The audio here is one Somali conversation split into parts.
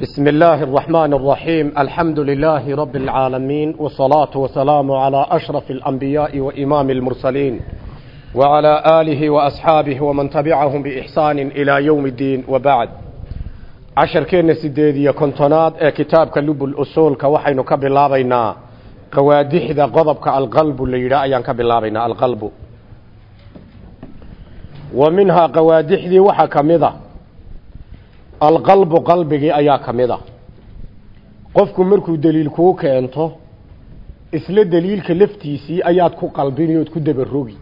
بسم الله الرحمن الرحيم الحمد لله رب العالمين والصلاة والسلام على أشرف الأنبياء وإمام المرسلين وعلى آله وأصحابه ومن تبعهم بإحسان إلى يوم الدين وبعد عشر كين سيديدية كنتونات كتاب كلب الأصول كوحين كبلابينا قوادح ذا غضبك القلب اللي يرأيان كبلابينا القلب ومنها قوادح ذي وحكمذا alqalbu qalbigii ayaa ka mid a. Qofku markuu daliil kuu keento isla daliilka laftiisii ayaad ku qalbini ood ku dabarogi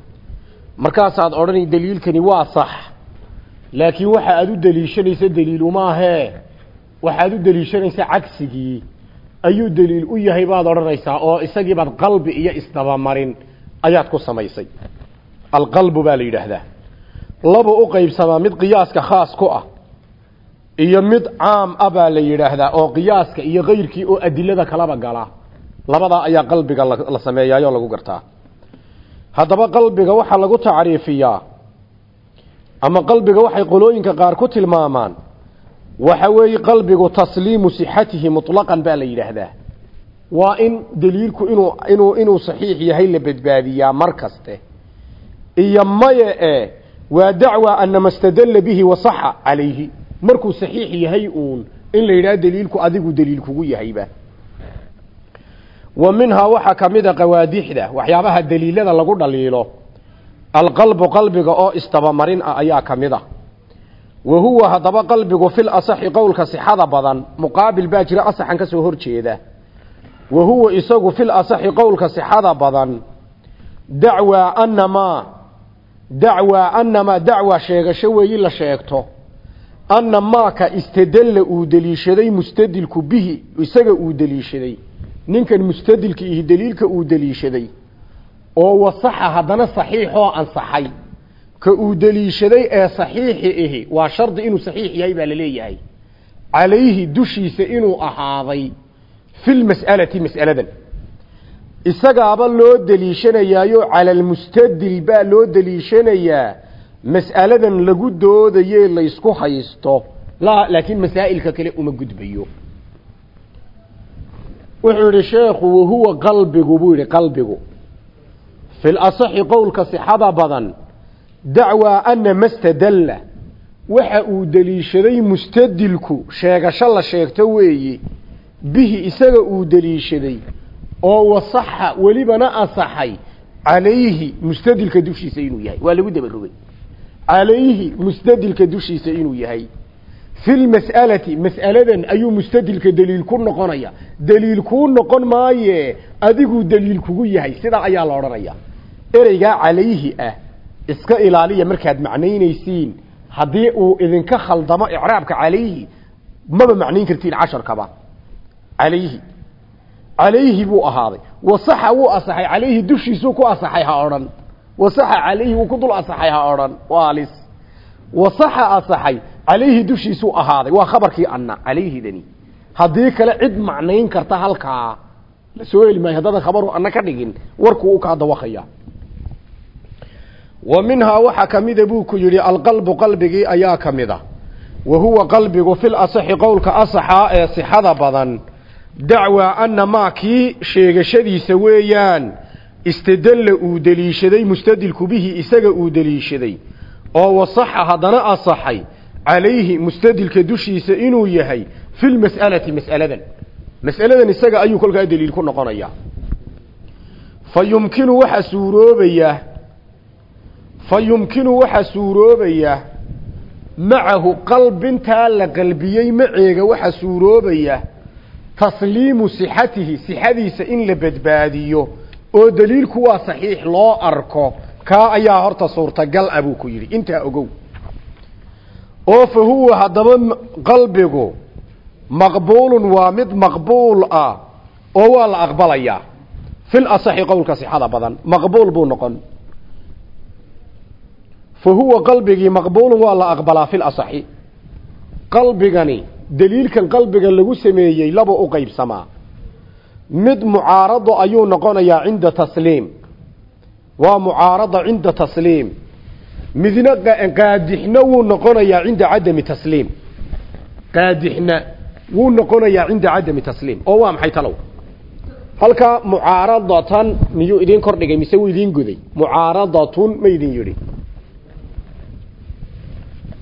markaasaad odhani daliilkani waa sax laakiin waxa aad u daliishanaysa daliil umaahee waxaad u daliishanaysa cagsigii ayuu daliil u yahay baad odhanaysaa oo isagiibaad qalbi iyo isdabamarin ayaad ku samaysay. Alqalbu baa la yidhaahdaa. Laba u qaybsamaa mid qiyaaska khaas ku ah iyo mid caam ah baa la yidhaahdaa oo qiyaaska iyo kayrkii oo adilada kalaba gala. Labadaa ayaa qalbiga la sameeyaayoo lagu gartaa. Haddaba qalbiga waxaa lagu tacriifiyaa ama qalbiga waxay qolooyinka qaar ku tilmaamaan waxa weeye qalbigu tasliimu sixatihi mutlaqan baa la yidhaahdaa. Waa in daliilku inuu inuu inuu saxiix yahay la badbaadiyaa mar kaste. Iyo maye e waa dacwa anama stadalla bihi wasaxa calayhi markuu saxiix yahay uun in la yidhaha daliilku adigu daliil kugu yahayba. Wa minhaa waxaa ka mid a qawaadixda waxyaabaha daliilada lagu dhaliilo alqalbu qalbiga oo istabamarin ah ayaa ka mid a. Wa huwa haddaba qalbigu fil asaxi qowlka sixada badan muqaabil baa jira asaxan ka soo horjeeda wa huwa isagu fil asaxi qowlka sixada badan dacwaa anamaa dacwaa anamaa dacwa sheegasho weeyi la sheegto anna maaka istadalla uu deliishaday mustadilku bihi isaga uu deliishaday ninkan mustadilka ihi daliilka uu deliishaday oo wasaxa haddana saxiixoo ansaxay ka uu deliishaday ee saxiixi ihi waa shardi inuu saxiix yahay baa la leeyahay calayhi dushiisa inuu ahaaday filmas'alati mas'aladan isagaaba loo deliishanayaayo cala almustadil baa loo deliishanayaa mas'aladan lagu doodaye laysku haysto. Laakiin masaa'ilka kale uma gudbayo. Wuxuu yidhi sheekhu wahuwa qalbigu buu yidhi qalbigu. Fi lasaxi qowlka sixada badan dacwaa ana mastadalla waxa uu deliishaday mustadilku sheegasho la sheegto weeye bihi isaga uu deliishaday oo wasaxa welibana asaxay calayhi mustadilka dushiisa inuu yahay. Waa lagu dabarogay calayhi mustadilka dushiisa inuu yahay. Fi lmas'alati mas'aladan ayuu mustadilka daliil ku noqonaya. Daliil kuu noqon maaye adiguu daliil kugu yahay. Sidaa ayaa la odhanaya. Ereygaa calayhi ah iska ilaaliya markaad macnaynaysiin. Haddii uu idinka khaldamo icraabka calayhi maba macnayn kartiin casharkaba. Calayhi. Calayhi buu ahaaday. Wasaxa wuu asaxay. Calayhi dushiisuu ku asaxay ha odhan wasaxa calayhi wuu ku dul asaxay ha odhan. Waalis wasaxa asaxay calayhi dushiisuu ahaaday. Waa khabarkii anna calayhidani. Haddii kale cid macnayn karta halkaa la soo heli maayo. Haddaadan khabaru anna ka dhigin warkuu u kaa dawaqaya. Wa minhaa waxaa ka mida buu ku yidhi alqalbu qalbigii ayaa ka mid a wa huwa qalbigu fil asaxi qowlka asaxaa ee sixada badan. Dacwaa anna maa kii sheegashadiisa weeyaan istadalla uu deliishaday mustadilku bihi isaga uu deliishaday oo wasaxa haddana asaxay calayhi mustadilka dushiisa inuu yahay fi lmas'alati mas'aladan. Mas'aladan isaga ayuu kolkaa daliil ku noqonayaa fa yumkinu waxaa suuroobaya fa yumkinu waxaa suuroobaya macahu qalbintaa la qalbiyey maceega waxaa suuroobaya tasliimu sixatihi sixadiisa in la badbaadiyo oo daliilku waa saxiix loo arko. Kaa ayaa horta suurtagal ah buu ku yidhi. Intaa ogow. Oo fa huwa haddaba qalbigu maqbuulun waa mid maqbuul ah oo waa la aqbalayaa fil asaxi qowlka sixada badan maqbuul buu noqon. Fa huwa qalbigii maqbuulun waa la aqbalaa fil asaxi. Qalbigani daliilkan qalbiga lagu sameeyey laba u qaybsamaa mid mucaarado ayuu noqonayaa cinda tasliim. Waa mucaarada cinda tasliim. Midna qaadixna wuu noqonayaa cinda cadami tasliim. Qaadixna wuu noqonayaa cinda cadami tasliim. Oo waa maxay talow? Halkaa mucaaradatan miyuu idin kordhigay mise wuu idin goday mucaaradatun ma idin yidhi.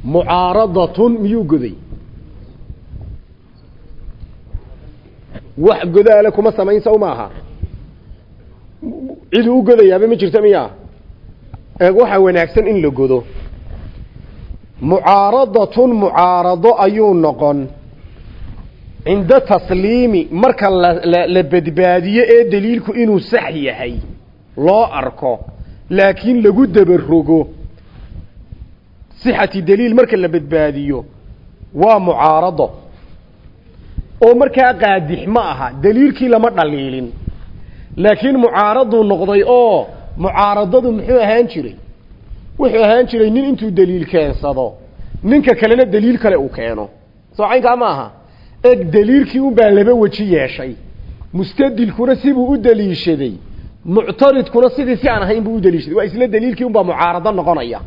Mucaaradatun miyuu goday wax godaale kuma samayn saw maaha. Ciduu u godayaaba ma jirta miyaa eeg waxaa wanaagsan in la godo. Mucaaradatun mucaarado ayuu noqon. Cinda tasliimi marka la la badbaadiyo ee daliilku inuu sax yahay loo arko. Laakiin lagu dabarogo sixati daliil marka la badbaadiyo waa mucaarado oo markaa qaadix ma aha daliilkii lama dhaliilin. Laakiin mucaaraduu noqday oo mucaaradadu muxuu ahaan jiray? Wuxuu ahaan jiray nin intuu daliil keensado ninka kalena daliil kale uu keeno. Soo ma aha? Eg daliilkii unbaa laba weji yeeshay. Mustadilkuna sibuu u daliishaday. Muctaridkuna sidii si aan ahayn buu u daliishaday. Waa isla daliilkii unbaa mucaarado noqonaya.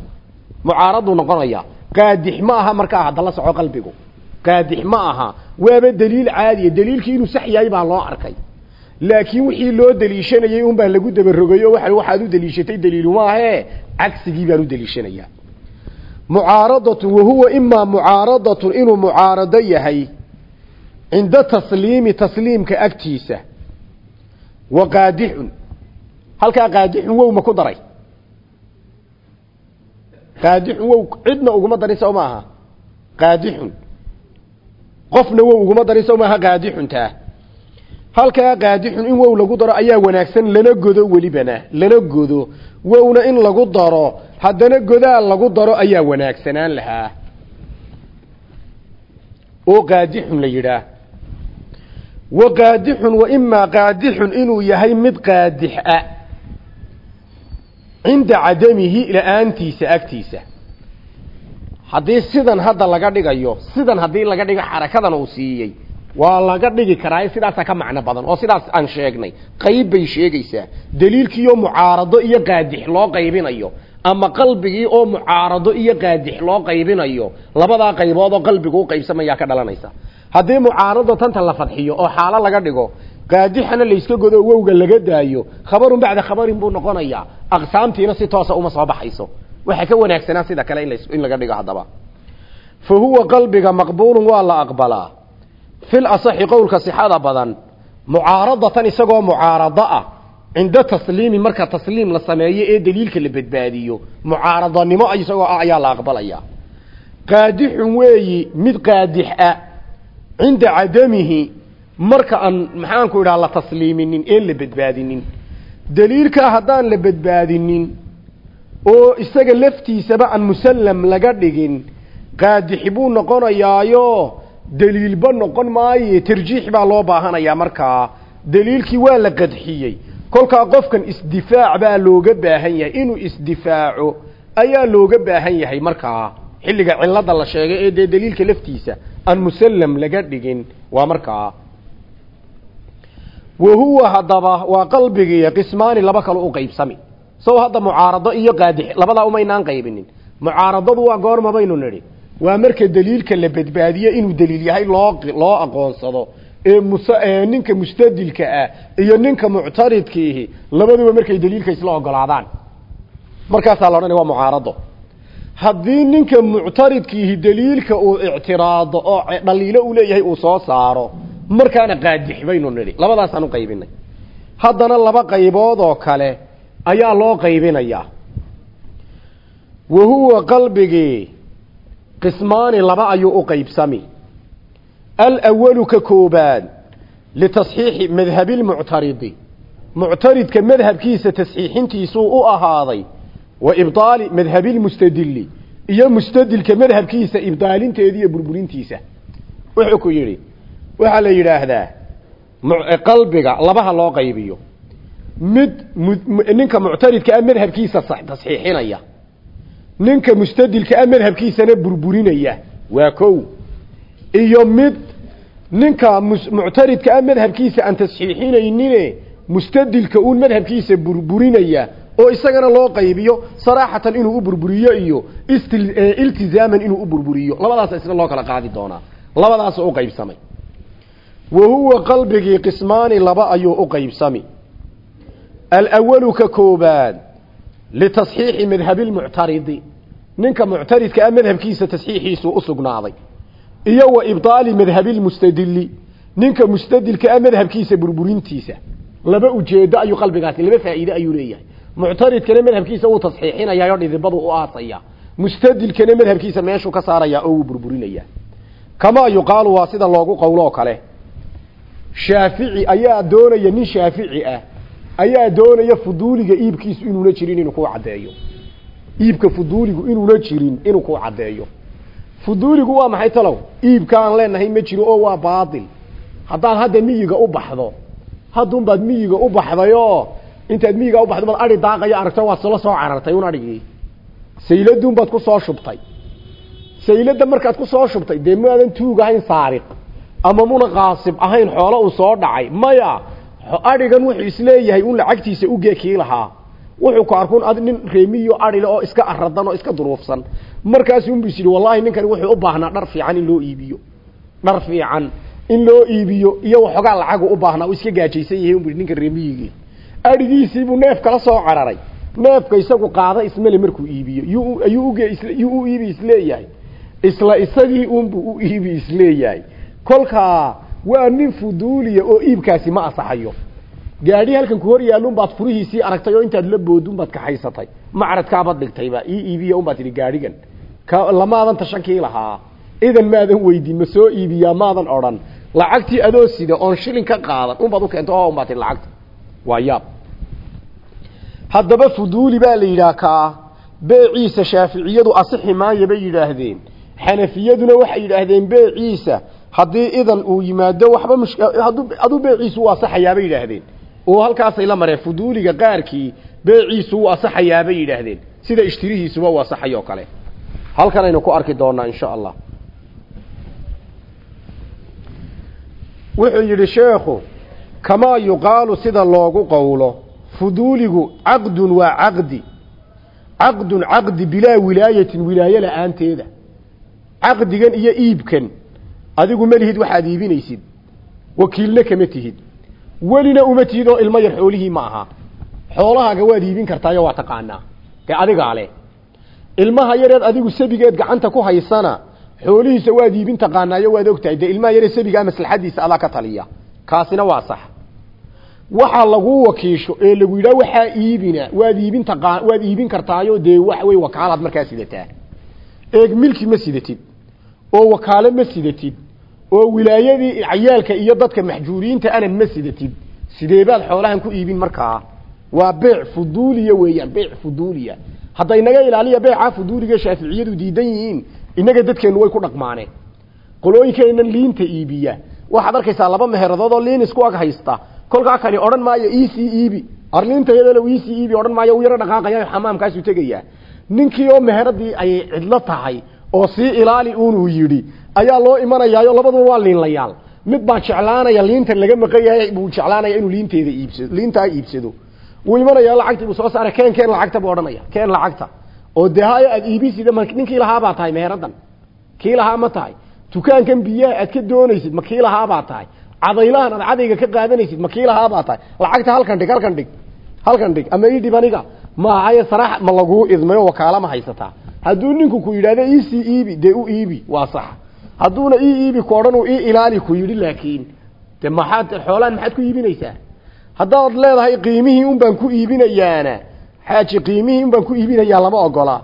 Mucaaraduu noqonaya. Qaadix ma aha markaa hadda la soco qalbigu qaadix ma aha. Waaba daliil caadiya daliilkii inuu sax yahay baa loo arkay. Laakiin wixii loo daliishanayay unbaa lagu dabarogay oo waa waxaad u daliishatay daliilu maahe cagsigii baan u daliishanayaa. Mucaaradatu wahuwa imaa mucaaradatun inuu mucaarado yahay cinda tasliimi tasliimka agtiisa. Wa qaadixun. Halkaa qaadixun wow ma ku daray. Qaadixun wow cidna uguma darin sow maaha qaadixun qofna wow uguma darin sow maaha qaadixuntaa halkaa qaadixun in wow lagu daro ayaa wanaagsan lana godo welibana lana godo. Wowna in lagu daro haddana godaal lagu daro ayaa wanaagsanaan lahaa. Oo qaadixun la yidhaah wa qaadixun wa imaa qaadixun inuu yahay mid qaadix a cinda cadamihi la'aantiisa agtiisa haddii sidan hadda laga dhigayo sidan haddii laga dhigo xarakadan uu siiyey waa laga dhigi karaa sidaasaa ka macno badan oo sidaas aan sheegnay. Qayb bay sheegaysaa. Daliilkiioo mucaarado iyo qaadix loo qaybinayo ama qalbigii oo mucaarado iyo qaadix loo qaybinayo labadaa qaybood oo qalbigu u qaybsamayaa ka dhalanaysa. Haddii mucaarado tanta la fadxiyo oo xaalo laga dhigo qaadixana layska godo wowga laga daayo khabarun bacda khabarin buu noqonayaa. Aqsaamtiina si toosa uma soo baxayso waxaa ka wanaagsanaa sida kale in laga dhigo haddaba. Fa huwa qalbiga maqbuulun waa la aqbalaa. Fil asaxi qowlka sixada badan mucaaradatan isagoo mucaarado ah cinda tasliimi marka tasliim la sameeyo ee daliilka la badbaadiyo mucaaradanimo isagoo ah ayaa la aqbalaya. Qaadixun weeyi mid qaadix ah cinda cadamihi marka aan maxaanku idhaha la tasliiminin een la badbaadinin. Daliilkaa haddaan la badbaadinin oo isaga laftiisaba aan musallam laga dhigin qaadixi buu noqonayaayo daliilba noqon maaye tarjiix baa loo baahanayaa markaa daliilkii waa la qadxiyey. Kolkaa qofkan isdifaac baa looga baahan yahay. Inuu isdifaaco ayaa looga baahan yahay markaa xilliga cilada la sheegay ee dee daliilka laftiisa aan musallam laga dhigin waa markaa wa huwa haddaba waa qalbigii qismaani laba kale u qaybsami sow hadda mucaarado iyo qaadix labadaa umaynaan qaybinin. Mucaaradadu waa goorma baynu nidhi. Waa marka daliilka la badbaadiye inuu daliil yahay loo loo aqoonsado. Ee mus ninka mustadilka ah iyo ninka muctaridkiihi labaduba markay daliilka isla ogolaadaan. Markaasaa la odhanaya waa mucaarado. Haddii ninka muctaridkiihi daliilka uu ictiraado oo dhaliilo uu leeyahay uu soo saaro markaana qaadix baynu nidhi. Labadaasaan u qaybinay. Haddana laba qaybood oo kale ayaa loo qaybinayaa wa huwa qalbigii qismaani laba ayuu u qaybsami. Alawalu ka koobaad litasxiixi madhabi lmuctaridi muctaridka madhabkiisa tasxiixintiisuu u ahaaday wa ibdaali madhabi lmustadili iyo mustadilka madhabkiisa ibdaalinteeda iyo burburintiisa. Wuxuu ku yidhi waxaa la yidhaahdaa qalbiga labaha loo qaybiyo mid ninka muctaridka ah madhabkiisa tasxiixinaya. Ninka mustadilka ah madhabkiisana burburinaya. Waa kow. Iyo mid ninka muctaridka ah madhabkiisa aan tasxiixinaynine mustadilka uun madhabkiisa burburinaya oo isagana loo qaybiyo saraaxatan inuu u burburiyo iyo iltizaaman inuu u burburiyo. Labadaas isna loo kala qaadi doonaa. Labadaas u qaybsamay. Wa huwa qalbigii qismaani laba ayuu u qaybsami alawalu ka koobaad litasxiixi madhabi lmuctaridi ninka muctaridka ah madhabkiisa tasxiixiisu u sugnaaday iyo wa ibdaali madhabi lmustadili ninka mustadilka ah madhabkiisa burburintiisa laba ujeedo ayuu qalbigaasi laba faa'iide ayuu leeyahay muctaridkana madhabkiisa uu tasxiixinayaa oo dhidibadu u aasaya mustadilkana madhabkiisa meeshuu ka saarayaa oo uu burburinaya kamaa yuqaalu waa sida loogu qowlo oo kale shaafici ayaa doonaya nin shaafici ah ayaa doonaya fuduuliga iibkiisu inuuna jirin inuu ku caddeeyo. Iibka fuduuligu inuuna jirin inuu ku caddeeyo. Fuduuligu waa maxay talow? Iibka aan leenahay ma jiro oo waa baatil. Haddaad hadda miyiga u baxdo haddunbaad miyiga u baxdayoo intaad miyiga u baxdo baad adhi daaqaya aragto waad sala soo carartay un adhigii sayladunbaad ku soo shubtay. Sayladda markaad ku soo shubtay dee maadan tuug ahayn saariq ama muna qaasib ahayn xoolo uu soo dhacay. Maya adhigan wuxuu is leeyahay un lacagtiisa uge kii lahaa. Wuxuu ku arkun ad nin reemiyo adhile oo iska aradan oo iska duruufsan. Markaasunbu is yidhi wallahi ninkani wuxuu u baahnaa dhar fiican in loo iibiyo. Dhar fiican in loo iibiyo iyo waxoogaa lacagu u baahnaa uu iska gaajaysan yahay unbu ninka reemiyigii adhigiisiibuu neef kala soo cararay. Neefka isagu qaada ismale markuu iibiyo. Yuu uge yuu u iibi is leeyahay isla isagii unbuu u iibi is leeyahay kolkaa waa nin fuduuliya oo iibkaasi ma asaxayo. Gaadhi halkan ku hor yaalun baad furihiisii aragtay oo intaad la boodun baad kaxaysatay macradkaabaad dhigtayba ii iibiya un baad tidhi gaadhigan ka lamaadan tashankii lahaa. Idan maadan weydiin ma soo iibiyaa maadan odhan. Lacagtii adoo sida oon shilin ka qaadan. Unbaad u keento o un baad tihi lacagta. Waa yaab. Haddaba fuduuli baa la yidhaah kaa beeciisa shaaficiyadu asixi maayo bay yidhaahdeen. Xanafiyaduna waxay yidhaahdeen beeciisa haddii idan uu yimaado waxba mush hadduu beeciisu u asaxayaabay yidhaahdeen. Oo halkaasay la mareen fuduuliga qaarkii beeciisu u asaxayaabay yidhaahdeen. Sida ishtirihiisuba u asaxay oo kale. Halkan aynu ku arki doonaa insha allah. Wuxuu yidhi sheekhu kamaa yuqaalu sida loogu qowlo fuduuligu caqdun waa caqdi. Caqdun caqdi bilaa wilaayatin wilaaye la'aanteeda caqdigan iyo iibkan adigu ma lihid waxaad iibinaysid. Wakiilna kama tihid. Welina uma tihid oo ilmo yar xoolihii ma aha. Xoolahaaga waad iibin kartaayo waa taqaanaa. Dee adigaa leh. Ilmaha yareed adigu sabigeed gacanta ku haysana xoolihiisa waad iibin taqaanaayo waad ogtahay. Dee ilmaha yaree sabigaa maslaxadiisa adaa ka taliya. Kaasina waa sax. Waxaa laguu wakiisho ee lagu yidhaha waxaa iibina waad iibin taqaa waad iibin kartaayo dee wey wakaalaad markaa sidataa. Eeg milki ma sidatid oo wakaalo ma sidatid oo wilaayadii cayaalka iyo dadka maxjuuriyiinta ana ma sidatid sideebaad xoolahan ku iibin markaa? Waa beec fuduuliya weeyaan beec fuduuliya. Hadday naga ilaaliya beecaa fuduuliga shaaficiyadu diidan yihiin innaga dadkeennu way ku dhaqmaaneen qolooyinkeennan liinta iibiya. Waxaad arkaysaa laba meheradood oo liin isku ag haysta. Kolkaa kani odhan maayo iisii iibi. Arliinta yadalo iisii iibi odhan maayo yaro dhaqaaqaya xamaamkaasuu tegayaa. Ninkii oo meheradii ayay cidlo tahay oo sii ilaali unuu yidhi ayaa loo imanayaayo labaduba waa liinlayaal. Mid baa jeclaanaya liintan laga maqan yahay buu jeclaanaya inuu liinteeda iibsado liintaa iibsado. Wuu imanaya lacagtii buu soo saaray keen keen lacagta buu odhanaya keen lacagta. Oo dee hayo aad iibisida ma ninkii lahaabaa tahay meeradan. Kii lahaa ma tahay. Dukaankan biyaha aad ka doonaysid ma kii lahaabaa tahay. Cadaylahan aad cadayga ka qaadanaysid ma kii lahaabaa tahay. Lacagta halkan dhig halkan dhig halkan dhig. Ama ii aniga maahaye saraax ma laguu idmayo wakaala ma haysataa. Hadduu ninku ku yidhahdo iisii iibi dee u iibi waa sax hadduuna ii iibi ku odhan uu ii ilaali ku yidhi laakiin de maxaad xoolaan maxaad ku iibinaysaa? Haddaad leedahay qiimihii un baan ku iibinayaana xaaji qiimihii un baan ku iibinayaa lama ogola.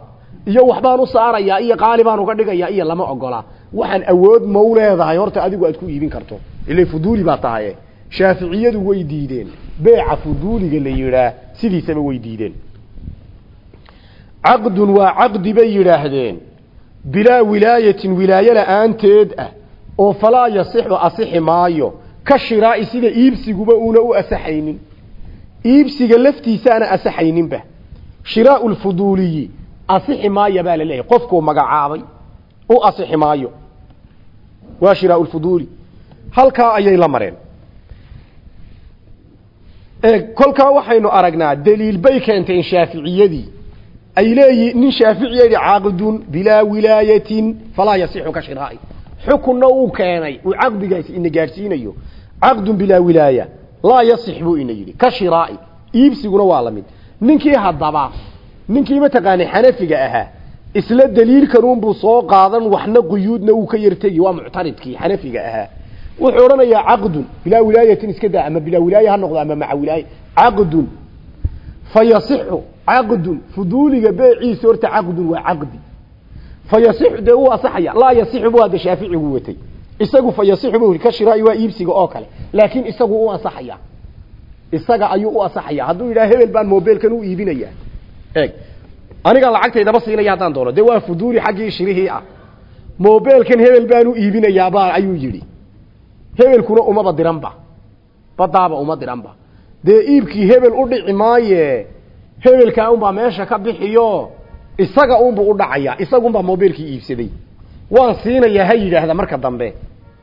Iyo waxbaan u saarayaa iyo qaali baan uga dhigayaa iyo lama ogola. Waxaan awood mau leedahay horta adigu aad ku iibin karto. Ila fuduuli baa tahay. Shaaficiyadu way diideen. Beeca fuduuliga la yidhaah sidiisaba way diideen. Caqdun waa caqdi bay yidhaahdeen bilaa wilaayatin wilaaye la'aanteed ah oo falaa yasixu asixi maayo ka shiraa'i sida iibsiguba uuna u asaxaynin. Iibsiga laftiisaana asaxayninba. Shiraau lfuduuliyi asixi maaya baa la leeyahay. Qofkuu magacaabay u asixi maayo. Waa shiraau lfuduuli halkaa ayay la mareen. Kolkaa waxaynu aragnaa daliil bay keenteen shaaficiyadii ay leeyihiin nin shaafici yidhi caaqidun bilaa wilaayatin falaa yasixu ka shiraa'i uu keenay uu caqdigaasi ina gaadhsiinayo. Caqdun bilaa wilaaya laa yasix buu ina iibsiguna waa la mid. Ninkii haddaba ninkii mataqaanay xanafiga ahaa isla daliilkanuunbuu soo qaadan waxna quyuudna uu ka yartegi waa muctaridkii xanafiga ahaa. Wuxuu odhanayaa caqdun bilaa wilaayatin iska daa ama bilaa wilaaya ha noqdo ama maca wilaaya caqdun fa caqdun fuduuliga beeciisa horta caqdun waa caqdi. Fa yasixu dee uu asaxaya laa yasixu bu hadda shaaficigu watay. Isagu fa yasixu bu ka shiraa'i waa iibsiga oo kale. Laakiin isagu u asaxaya isaga ayuu u asaxaya hadduu yidhaha hebel baan mobilkan u iibinaya eeg. Aniga lacagtaydaba siinaya haddaan doono. Dee waa fuduuli xaggii shirihii ah. Mobilkan hebel baan u iibinayaaba ayuu yidhi. Hebelkuna umaba diranba badaaba uma diranba dee iibkii hebel u dhici maaye hebelkaa unbaa meesha ka bixiyo isaga unbuu u dhacaya isagunbaa mobilkii iibsaday. Waan siinayaa ha yidhaahda marka dambe.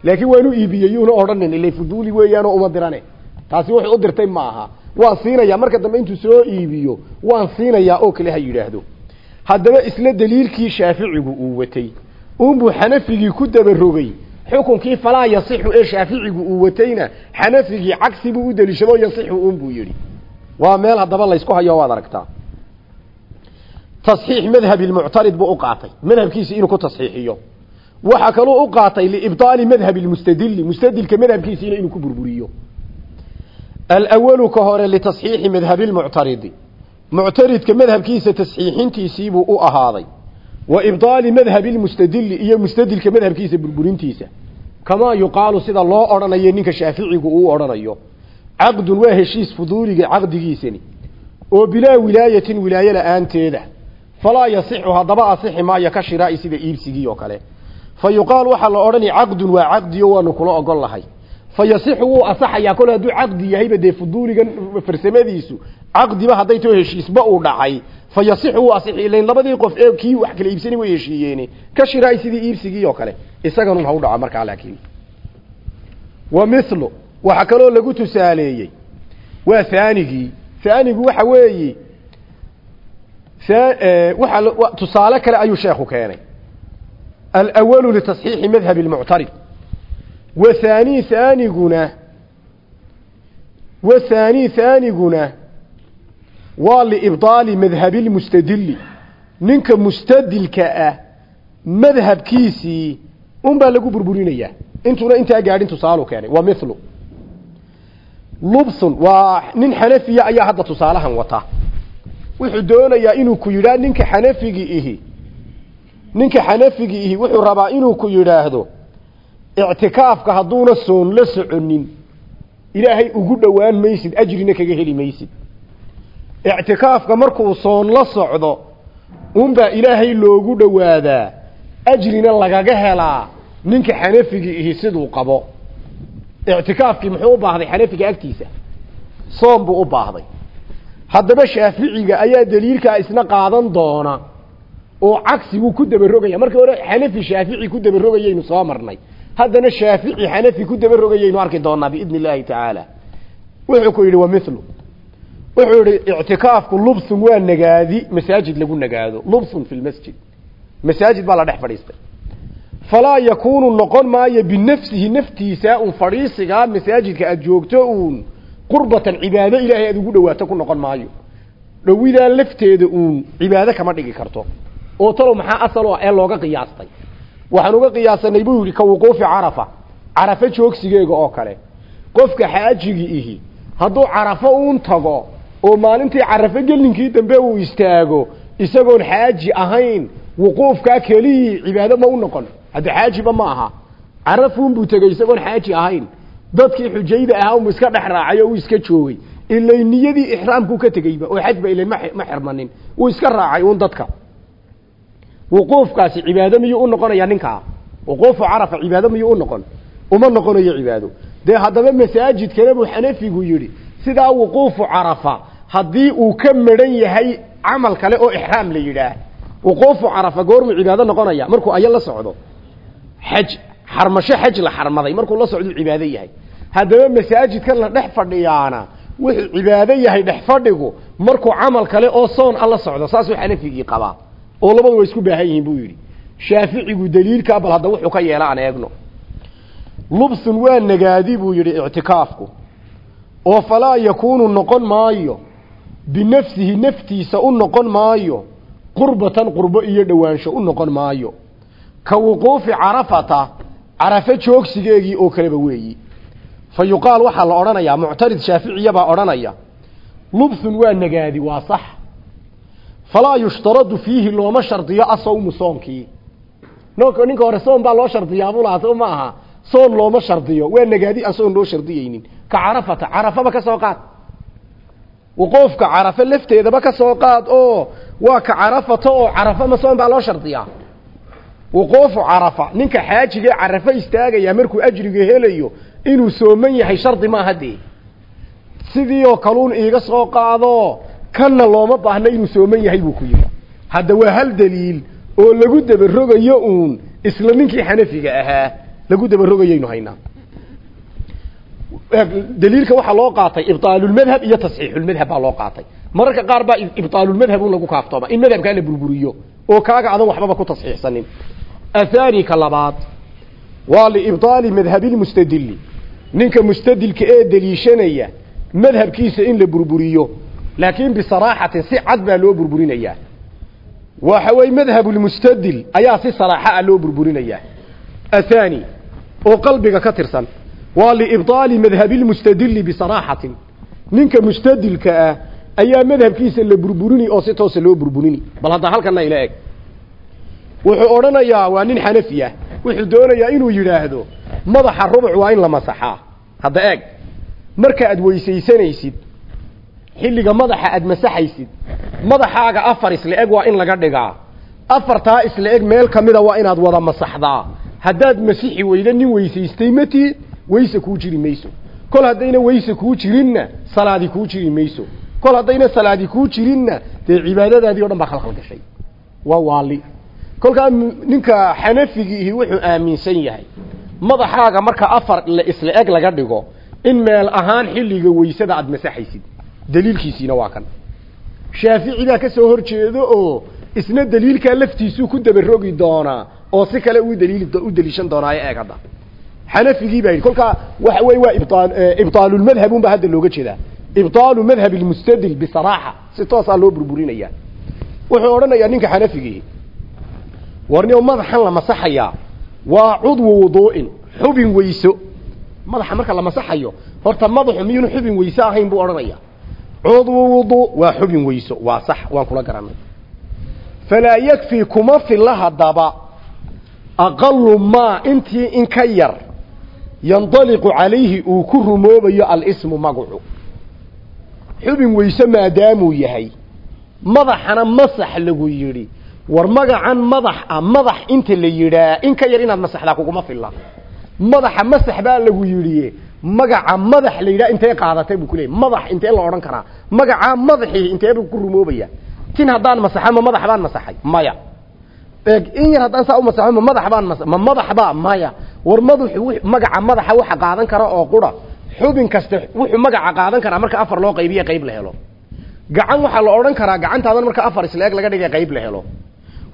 Laakiin waan u iibiyey yuuna odhanin ila fuduuli weeyaanoo uma dirane. Taasi wuxuu u dirtay maaha. Waan siinayaa marka dambe intuu soo iibiyo waan siinayaa oo kale ha yidhaahdo. Haddaba isla daliilkii shaaficigu uu watay. Unbuu xanafigii ku dabarogay xukunkii falaa yasixu ee shaaficigu uu watayna xanafigii cagsi buu u deliishado yasixu unbuu yidhi waa meel haddaba laysku hayo waad aragtaa. Tasxiix madhabi lmuctarid buu u qaatay. Madhabkiisi inuu ku tasxiixiyo waxaa kaluu u qaatay liibطaali madhabi lmustadili mustadilka madhabkiisiina inuu ku burburiyo. Alwalu ka hore litasxiixi madhabi lmuctaridi muctaridka madhabkiisa tasxiixintiisiibuu u ahaaday. Wa ibdaali madhabi lmustadili iyo mustadilka madhabkiisa burburintiisa. Kamaa yuqaalu sida loo odhanayo ninka shaaficigu uu odhanayo caqdun waa heshiis fuduuliga caqdigiisani oo bilaa wilaayatin wilaaye la'aanteeda. Falaa yasixu haddaba asixi maayo ka shiraa'i sida iibsigii oo kale. Fa yuqaal waxaa la odhani caqdun waa caqdiyo waanu kula ogol lahay. Fa yasixu wuu asaxayaa kole hadduu caqdi yahayba dee fuduuligan farsamadiisu caqdiba hadday too heshiisba uu dhacay. Fa yasixu wuu asixi ilayn labadii qof ee kii wax kala iibsani way heshiiyeene ka shiraa'i sidii iibsigii oo kale. Isaganun ha dhaco markaa waxaa kaloo lagu tusaaleeyey waa haanigii haanigu waxa weeye waa tusaale kale ayuu sheekhu keenay. Alwalu litasxiixi madhabi lmuctarid wa haani haaniguna wa haani haaniguna waa liibdaali madhabi lmustadili ninka mustadilka ah madhabkiisii unbaa lagu burburinayaa intuuna intaa gaadhin tusaalu keenay. Waa mithlu lubsun waa nin xanafiya ayaa hadda tusaalahan wata. Wuxuu doonayaa inuu ku yidhaah ninka xanafigi ihi ninka xanafigi ihi wuxuu rabaa inuu ku yidhaahdo ictikaafka hadduuna soon la soconin ilaahay ugu dhowaan maysid ajrina kaga heli maysid. Ictikaafka markuu soon la socdo unbaa ilaahay loogu dhowaadaa ajrina lagaga helaa ninka xanafigi ihi siduu qabo ictikaafkii muxuu u baahday xanafiga agtiisa soom buu u baahday haddaba shaaficiga ayaa daliilkaa isna qaadan doona oo cagsiguu ku dabarogaya markii hore xanafi shaafici ku dabarogayaynu soo marnay haddana shaafici xanafi ku dabarogayaynu arki doonaa biidni illaahi tacaala wuxuu ku yidhi wa milu wuxuu yihi ictikaafku lubsun waa nagaadi masaajid lagu nagaado lubsun fi lmasjid masaajid baa la dhex fadhiistay falaa yakuunu noqon maayo binafsihi naftiisa un fadhiisigaa masaajidka aada joogto uun qurbatan cibaado ilaahay aada ugu dhawaato ku noqon maayo dhawidaa lafteeda uun cibaado kama dhigi karto oo talow maxaa asal ee looga qiyaastay waxaan uga qiyaasanay buu yidhi ka wuquufi carafa carafo joogsigeega oo kale qofka xaajigi ihi hadduu carafo uun tago oo maalintii carafo gelinkii dambe uu istaago isagoon xaaji ahayn wuquufkaa keliyii cibaado ma u noqon hadda xaajiba ma aha. Carafuunbuu tegey isagoon xaaji ahayn. Dadkii xujayda ahaa unbu iska dhex raacay oo uu iska joogay. Ilay niyadii ixraamkuu ka tegeyba oo xajba ilay ma xirmanin uu iska raacay uun dadka. Wuquufkaasi cibaado miyuu u noqonaya ninkaa wuquufu carafa cibaado u noqon? Uma noqonayo cibaado. Dee haddaba masaajidkana buu xanafigu yidhi sidaa wuquufu carafa haddii uu ka madhan yahay camal kale oo ixraam la yidhaah. Wuquufu carafa goormuu cibaado noqonaya markuu aya la socdo xaj xarmasho xaj la xarmaday. Markuu la socduu cibaado yahay. Haddaba masaajidkan la dhex fadhiyaana wuxuu cibaado yahay dhex fadhigu. Markuu camal kale oo soon a la socdo saasuu xanafigii qabaa oo labadu way isku baahan yihiin buu yidhi. Shaaficigu daliilkaa bal hadda wuxuu ka yeela aan eegno. Lubsun waa nagaadi buu yidhi ictikaafku. Oo falaa yakuunu noqon maayo. Binafsihi naftiisa u noqon maayo. Qurbatan qurbo iyo dhowaansho u noqon maayo ka wuquufi carafata carafo joogsigeegii oo kaleba weeyi. Fa yuqaal waxaa la odhanayaa muctarid shaaficiyabaa odhanaya lubsun waa nagaadi waa sax. Falaa yushtaradu fiihi looma shardiyo asawmu soonkii nk ninka hore soon baa loo shardiyaabuu lahaa soo ma aha. Soon looma shardiyo waa nagaadi aan soon loo shardiyeynin. Ka carafata carafaba ka soo qaad. Wuquufka carafo lafteedaba ka soo qaad oo waa ka carafata oo carafa ma soon baa loo shardiyaa wuquufu carafa. Ninka xaajigee carafo istaagayaa markuu ajriga helayo inuu sooman yahay shardi maaha dee. Sidii oo kaluun iiga soo qaado kanna looma baahna inuu sooman yahay buu ku yidhi. Hadda waa hal daliil oo lagu dabarogayo uun isla ninkii xanafiga ahaa. Lagu dabarogayaynu haynaa daliilka waxaa loo qaatay ibطaalulmadhab iyo tasxiixulmadhab baa loo qaatay. Mararka qaar baa ibطaalulmadhab un lagu kaaftooma. In madhabkaa la burburiyo oo kaaga adan waxbaba ku tasxiixsanin athani ka labaad waa liibطaali madhabilmustadili ninka mustadilka ee deliishanaya madhabkiisa in la burburiyo laakiin bisaraaxatin si cad baa loo burburinayaa waxa weye madhabulmustadil ayaa si saraaxa loo burburinayaa athani oo qalbiga ka tirsan waa liibطaali madhabilmustadili bisaraaxatin ninka mustadilka ah ayaa madhabkiisa la burburini oo si toosa loo burburini bal hadda halkana ila eg wuxuu odhanayaa waa nin xanafi ah. Wuxuu doonayaa inuu yidhaahdo madaxa rubuc waa in la masaxaa. Hadda eeg. Marka aad weysaysanaysid xilliga madaxa aad masaxaysid madaxaaga afar isla eg waa in laga dhigaa. Afartaa isla eg meel kamida waa inaad wada masaxdaa. Haddaad masixi weyda nin weysaystay matid weyse kuu jiri mayso. Kol haddayna weyse kuu jirinna salaadi kuu jiri mayso. Kol haddayna salaadi kuu jirinna dee cibaadadaadii o dhan baa khalkhal gashay waa waali kolkaa ninka xanafigiihi wuxuu aaminsan yahay. Madaxaaga marka afar isla eg laga dhigo in meel ahaan xilliga weysada aada masaxaysid. Daliilkiisiina waa kan. Shaafici baa ka soo hor jeedo oo isna daliilkaa laftiisuu ku dabarogi doonaa oo si kale u daliishan doonaayo eeg hadda. Xanafigii baa yidhi kolkaa waxa weye waa ibtaal ibtaalulmadhab unbaa hadda looga jeedaa. Ibtaalu madhab ilmustadil bisaraaxa si toosaa loo burburinaya wuxuu odhanayaa ninka xanafigii warnio madaxan la masaxayaa waa cudwu wuduu'in xubin weyso. Madaxa marka la masaxayo horta madaxu miyuunu xubin weyse ahayn buu odhanaya cudwu wudu waa xubin weyso waa sax waan kula garanay falaa yakfi kuma filla haddaba aqalu maa intii in ka yar yandaliqu calayhi uu ku rumoobayo alismu magacu xubin weyse maadaamuu yahay. Madaxana masax lagu yidhi war magacan madax ah madax inta la yidhaa in ka yar inaad masaxdaa kuguma filla. Madaxa masax baa lagu yidhi magaca madax la yidhaha intee qaadatay buu kuleeyay madax intee la odhan karaa magacaa madaxii intee buu ku rumoobaya. Tin haddaan masaxa ma madax baan masaxay? Maya. Eeg in yar haddaan saa u masaxo ma madax baan masa ma madax baa maya. War madaxu magaca madaxa waxa qaadan kara oo qura. Xubin kasta wuxuu magaca qaadan karaa marka afar loo qaybiye qayb la helo. Gacan waxaa la odhan karaa gacantaadan marka afar isla eg laga dhigay qayb la helo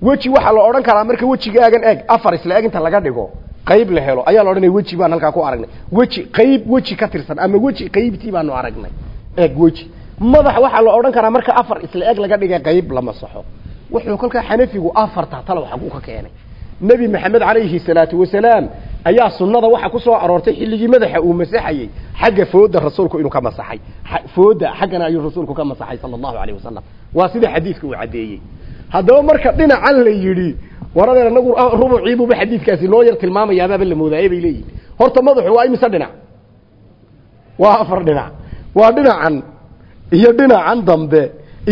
weji waxaa la odhan karaa marka wejigaagan eg afar isla eg inta laga dhigo qayb la helo ayaa la odhanaya weji baan halkaa ku aragnay. Weji qayb weji ka tirsan ama weji qaybtii baanu aragnay. Eeg weji. Madax waxaa la odhan karaa marka afar isla eg laga dhigay qayb la masaxo wuxuu kolkaa xanafigu afarta talow xaguu ka keenay. Nebi maxamed calayhi salaatu wasalaam ayaa sunnada waxa ku soo aroortay xilligii madaxa uu masaxayey xagga fooda rasuulku inuu ka masaxay. Fooda xaggana ayuu rasuulku ka masaxay sala allahu alayh wasalam waa sida xadiidka uu caddeeyey haddaba marka dhinacan la yidhi waradeer anagu rubuciibuba xadiidkaasi noo yar tilmaamayaababa la moodaaye bay leeyihiin horta madaxu waa imise dhinac? Waa afar dhinac. Waa dhinacan iyo dhinacan dambe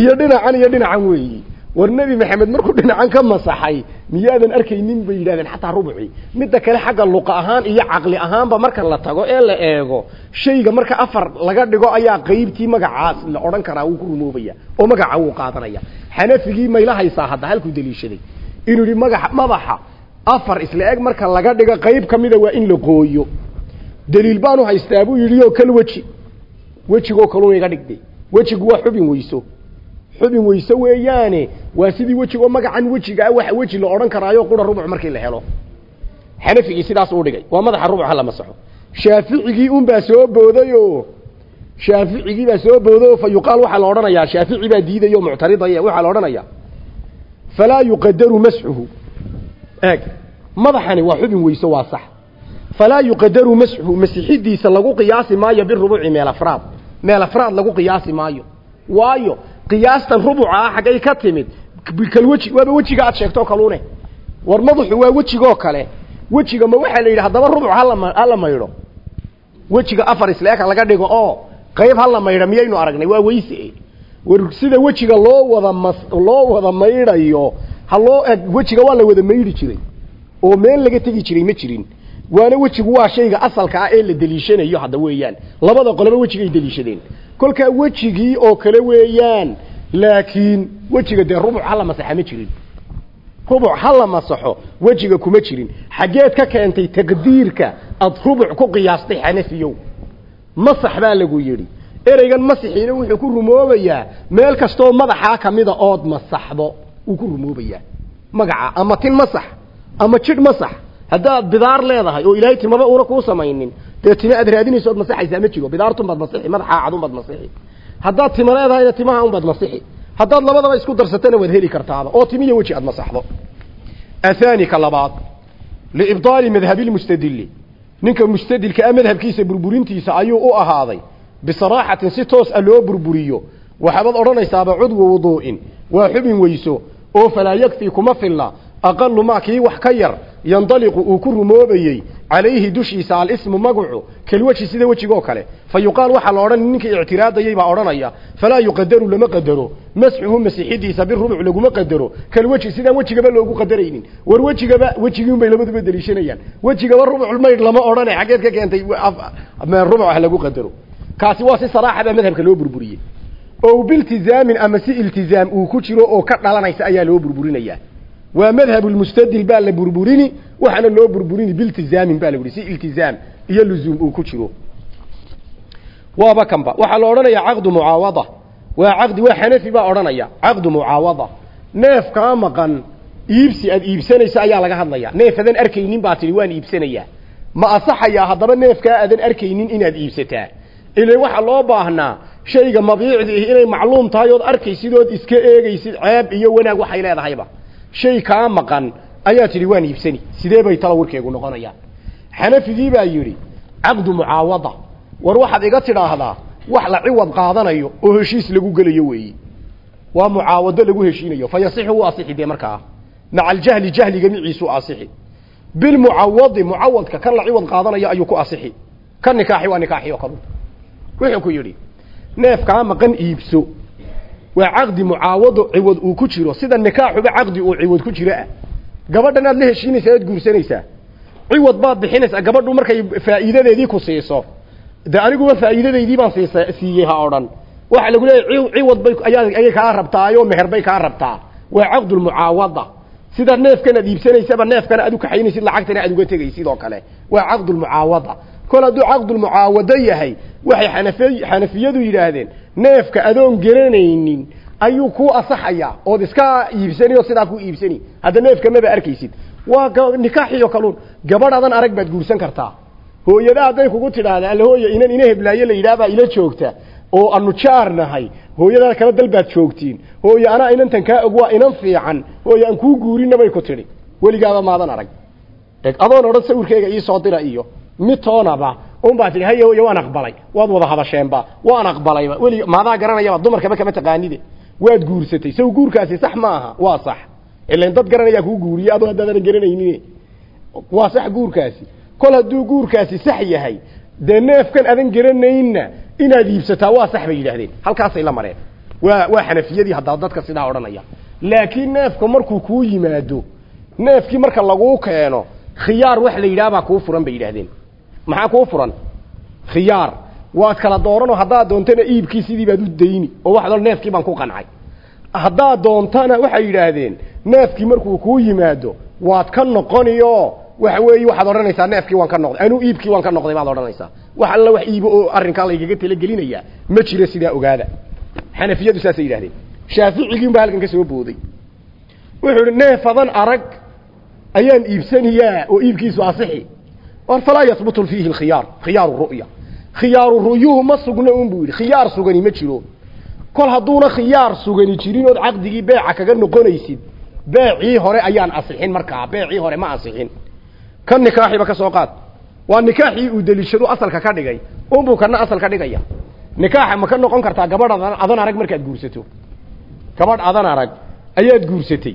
iyo dhinacan iyo dhinacan weeyi. War nebi maxamed markuu dhinacan ka masaxay miyaadan arkaynin bay yidhahdeen xataa rubuci. Midda kale xagga luqa ahaan iyo caqli ahaanba marka la tago ee la eego shayga marka afar laga dhigo ayaa qaybtii magacaas la odhan karaa wuu ku rumoobaya oo magaca wuu qaadanaya. Xanafigii mayla haysaa hadda halkuu daliishaday inuu yihi magaxa madaxa afar isla eg marka laga dhigo qayb ka mida waa in la qooyo daliil baanu haystaa buu yidhi oo kal weji. Wejigoo kaluu iga dhigday wejigu waa xubin weyso xubin weyse weeyaane waa sidii wejigoo magacan wejigaa waxa weji la odhan karaayo qura rubuc markii la helo. Xanafigii sidaas u dhigay waa madaxa rubuc hala masaxo. Shaaficigii unbaa soo boodayo shaaficigii baa soo boodayo fa yuqaal waxaa la odhanayaa shaafici baa diidayo muctaridaya waxaa la odhanayaa. Falaa yuqadaru masxuhu. Eeg madaxani waa xubin weyse waa sax. Falaa yuqadaru masxuhu masixidiisa lagu qiyaasi maayo birubuci meel afraad meel afraad lagu qiyaasi maayo. Waayo qiyaastan rubuca xaggay ka timid kalweji waaba wejiga aad sheegto kaluune. War madaxu waa wejigoo kale. Wejiga ma waxaa la yidhi haddaba rubuc hala hala maydho wejiga afar isleeka laga dhigo oo qayb hala maydha miyaynu aragnay waa weyse. War sida wejiga loo wada mas loo wada maydhayo ha loo eg wejiga waa la wada maydhi jiray. Oo meel laga tegi jiray ma jirin waana wejigu waa shayga asalka ah ee la deliishanayo hadda weeyaan. Labada qoloba wejigay deliishadeen. Kolkaa wejigii oo kale weeyaan laakiin wejiga dee rubuc hala masaxa ma jirin. Rubuc hala masaxo wejiga kuma jirin. Xaggeed ka keentay taqdiirka ad rubuc ku qiyaastay xanafiyow. Masax baa lagu yidhi. Ereygan masixiina wuxuu ku rumoobayaa meel kastoo madaxaa kamida ood masaxdo wuu ku rumoobayaa. Magaca ama tin masax ama jidh masax haddaad bidaar leedahay oo ilaahay timaba una kuu samaynin dee time aad raadinayso ood masaxaysaa ma jiro bidaartunbaad masixi madaxaa cadunbaad masixi haddaad tima leedahayna timaha unbaad masixi haddaad labadaba isku darsatana waad heli kartaaba oo timiya weji aad masaxdo. Athani ka labaad liibdaali madhabi lmustadili ninka mustadilka a madhabkiisa burburintiisa ayuu u ahaaday bisaraaxatin si toos a loo burburiyo. Waxaabad odhanaysaaba cudwa wuduu'in waa xubin weyso oo falaa yakfii kuma filla aqalu maa kii wax ka yar yandaliqu uu ku rumoobayey calayhi dushiisa alismu magacu kelweji sida wejigoo kale. fa yuqaal waxaa la odhan ninkii ictiraadayay baa odhanaya falaa yuqadaru lama qadaro masxuhu masixidiisa birubuc laguma qadaro kalweji sidaan wejigaba loogu qadaraynin. War wejigaba wejigiinbay labaduba deliishanayaan wejigaba rubuc maydh lama odhane xaggeed ka keentay rubuc ah lagu qadaro kaasi waa si saraaxa baa madhabka loo burburiyey. oo biltizaamin ama si iltizaam uu ku jiro oo ka dhalanaysa ayaa loo burburinayaa waa madhab lmustadil baa la burburini waxaana loo burburini biltizaamin baa la yihi si iltizaam iyo luzuum uu ku jiro. Waaba kanba waxaa la odhanaya caqdu mucaawada. Waa caqdi waa xanafi baa odhanaya caqdu mucaawada. Neef kaa maqan iibsi aad iibsanayso ayaa laga hadlaya neef adan arkaynin baa tihi waan iibsanayaa. Ma asaxayaa haddaba neefkaa adan arkaynin inaad iibsataa. Ila waxaa loo baahnaa shayga mabiicdi ihi inay macluum tahay ood arkaysid ood iska eegaysid ceeb iyo wanaag waxay leedahayba shay kaa maqan ayaa tidhi waan iibsani. Sidee bay tala warkeegu noqonayaan? Xanafigii baa yidhi caqdu mucaawada. War waxaad iga tidhaahdaa wax la ciwad qaadanayo oo heshiis lagu gelayo weeyi. Waa mucaawado lagu heshiinayo. Fa yasixu wuu asixi dee markaa. Maca aljahli jahliga miciisu asixi. Bilmucawadi mucawadka kan la ciwad qaadanayo ayuu ku asixi. Ka nikaaxi waa nikaaxi oo kalu wuxuu ku yidhi neef kaa maqan iibso waa caqdi mucaawado ciwad uu ku jiro. Sida nikaaxuba caqdi uu ciwad ku jiro ah. Gabadhan la heshiinaysaa aad guursanaysaa ciwad baad bixinaysaa gabadhu markay faa'iidadeedii ku siiso. De aniguba faa'iidadaydii baan siisa siiyey ha o dhan waxaa lagu leeyahy ciwad bay ayaa ayay kaa rabtaayoo meher bay kaa rabtaa. Waa caqdulmucaawada sida neefkan aad iibsanaysaba neefkana aad u kaxaynaysid lacagtana aad uga tegaysid oo kale. Waa caqdulmucaawada kol hadduu caqdulmucaawado yahay waxay xanafi xanafiyadu yidhaahdeen neefka adoon garanaynin ayuu ku asaxayaa ood iska iibsani oo sidaa ku iibsani. Hadda neefka maba arkaysid. Waa nikaaxiyo kaluun gabadhadan arag baad guursan kartaa. Hooyada hadday kugu tidhaahda alla hooya inan ina heblaayo la yidhaah baa ila joogta. Oo anu jaar nahay. Hooyadaa kala dal baad joogtiin. Hooye anaa inantan kaa og waa inan fiican. Hooye aan kuu guurinna bay ku tidhi. Weligaaba maadan arag. Eg adoon odhan sawirkeyga iisoo dira iyo mid toonaba unbaa tihi haye hooye waan aqbalay. Waad wada hadasheenba waan aqbalayba welig maadaa garanayaba dumarkaba kama taqaanide. Waad guursatay. Saw guurkaasi sax ma aha. Waa sax. Ilan dad garanayaa kuu guuriye adoo haddaadan garanaynin waa sax guurkaasi. Kol hadduu guurkaasi sax yahay dee neefkan adan garanaynna inaad iibsataa waa sax bay yidhaahdeen. Halkaasay la mareen. Waa waa xanafiyadii haddaa dadka sidaa odhanaya. Laakiin neefka markuu kuu yimaado neefkii marka laguu keeno khiyaar wax la yidhaha baa furan bay yidhahdeen maxaa kuu furan? Khiyaar. Waad kala dooranoo haddaad doontana iibkii sidii baad u dayni oo waxaad neefkii baan ku qancay. Haddaad doontana waxay yidhaahdeen neefkii markuu kuu yimaado waad ka noqoniyo waxa weeye waxaad odhanaysaa neefkii waan ka noqday anuu iibkii waan ka noqday baad odhanaysaa. Wax alla wax iibo oo arrinkaa laygaga talagelinaya ma jiro sidaa ogaada. Xanafiyadu saasay yidhahdeen shaaficigiin baa halkan ka soo booday. Wuxuu ihi neefadan arag ayaan iibsanayaa oo iibkiisu asixi war falaa yahbutu fiihi alkhiyaar khiyaaru ru'ya khiyaaru ru'yuhu ma sugna un buu khiyaar sugani ma jiro. Kol hadduuna khiyaar sugani jirin ood caqdigii beeca kaga noqonaysid beecii hore ayaan asixin markaa beecii hore ma asixin kan nikaaxiba ka soo qaad. Waa nikaaxii uu deliishadu asalka ka dhigay unbuu kana asal ka dhigaya. Nikaaxa ma ka noqon kartaa gabadh adan arag markaad guursato. Gabadh adan arag ayaad guursatay.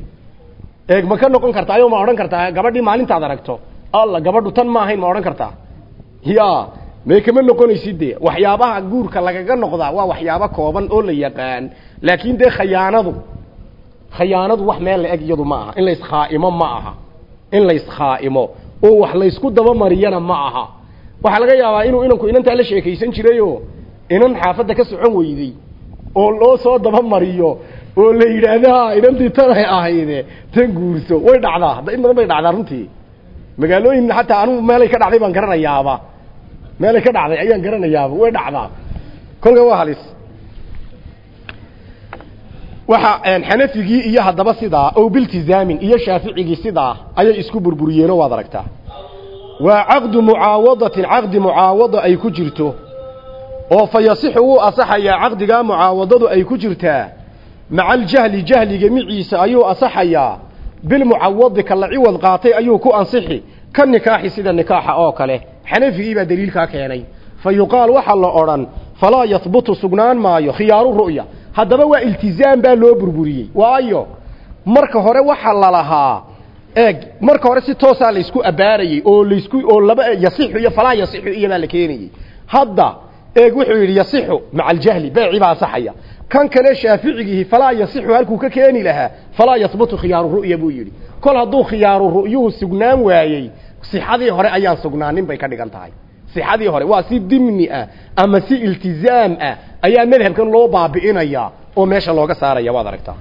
Eeg ma ka noqon kartaa ayoo ma odhan kartaa gabadhii maalintaad aragto alla gabadhu tan ma ahayn ma odhan kartaa? Ya may kama noqonaysid dee waxyaabaha guurka lagaga noqdaa waa waxyaabo kooban oo la yaqaan. Laakiin dee khayaanadu khayaanadu wax meel la eg iyadu ma aha. In layskhaaimo ma aha. In layskhaaimo oo wax laysku dabamariyana ma aha. Waxaa laga yaabaa inuu inanku inantaa la sheekaysan jirayoo inan xaafadda ka socon weyday. Oo loo soo dabamariyo oo la yidhaahda inantii tanay ahayde tan guurso. Way dhacdaa. In badan bay dhacdaa runtii magaalooyin xataa anugu meelay ka dhacday baan garanayaaba. Meelay ka dhacday ayaan garanayaaba way dhacdaa. Kolka waa halis. Waxa xanafigii iyo haddaba sidaa ow biltizaamin iyo shaaficigii sidaa ayay isku burburiyeenoo waad aragtaa. Waa caqdu mucaawadatin caqdi mucaawado ay ku jirto. Oo fa yasixu wuu asaxayaa caqdigaa mucaawadadu ay ku jirtaa. Maca aljahli jahliga miciisa ayuu asaxayaa bilmucawadi ka la ciwad qaatay ayuu ku ansixi ka nikaaxi sida nikaaxa oo kale. Xanafigii baa daliilkaa keenay. Fa waxaa la odhan falaa yahbutu sugnaan maayo khiyaaru ru'ya. Haddaba waa iltizaam baa loo burburiyey. Waayo marka hore waxaa lalahaa eeg marka hore si toosaa laysku abaarayey oo laysku oo laba yasixu iyo falaa yasixu iyo baa la keenayey. Hadda eeg wuxuu yidhi yasixu maca aljahli beeci baa asaxaya kan kale shaaficigihi falaa yasixu halkuu ka keeni lahaa falaa yahbutu khiyaaru ru'ya buu yidhi. Kol hadduu khiyaaru ru'yuhu sugnaan waayey sixadii hore ayaan sugnaanin bay ka dhigan tahay. Sixadii hore waa si dimni ah ama si iltizaam ah ayaa madhabkan loo baabi'inaya oo meesha looga saaraya waad aragtaa.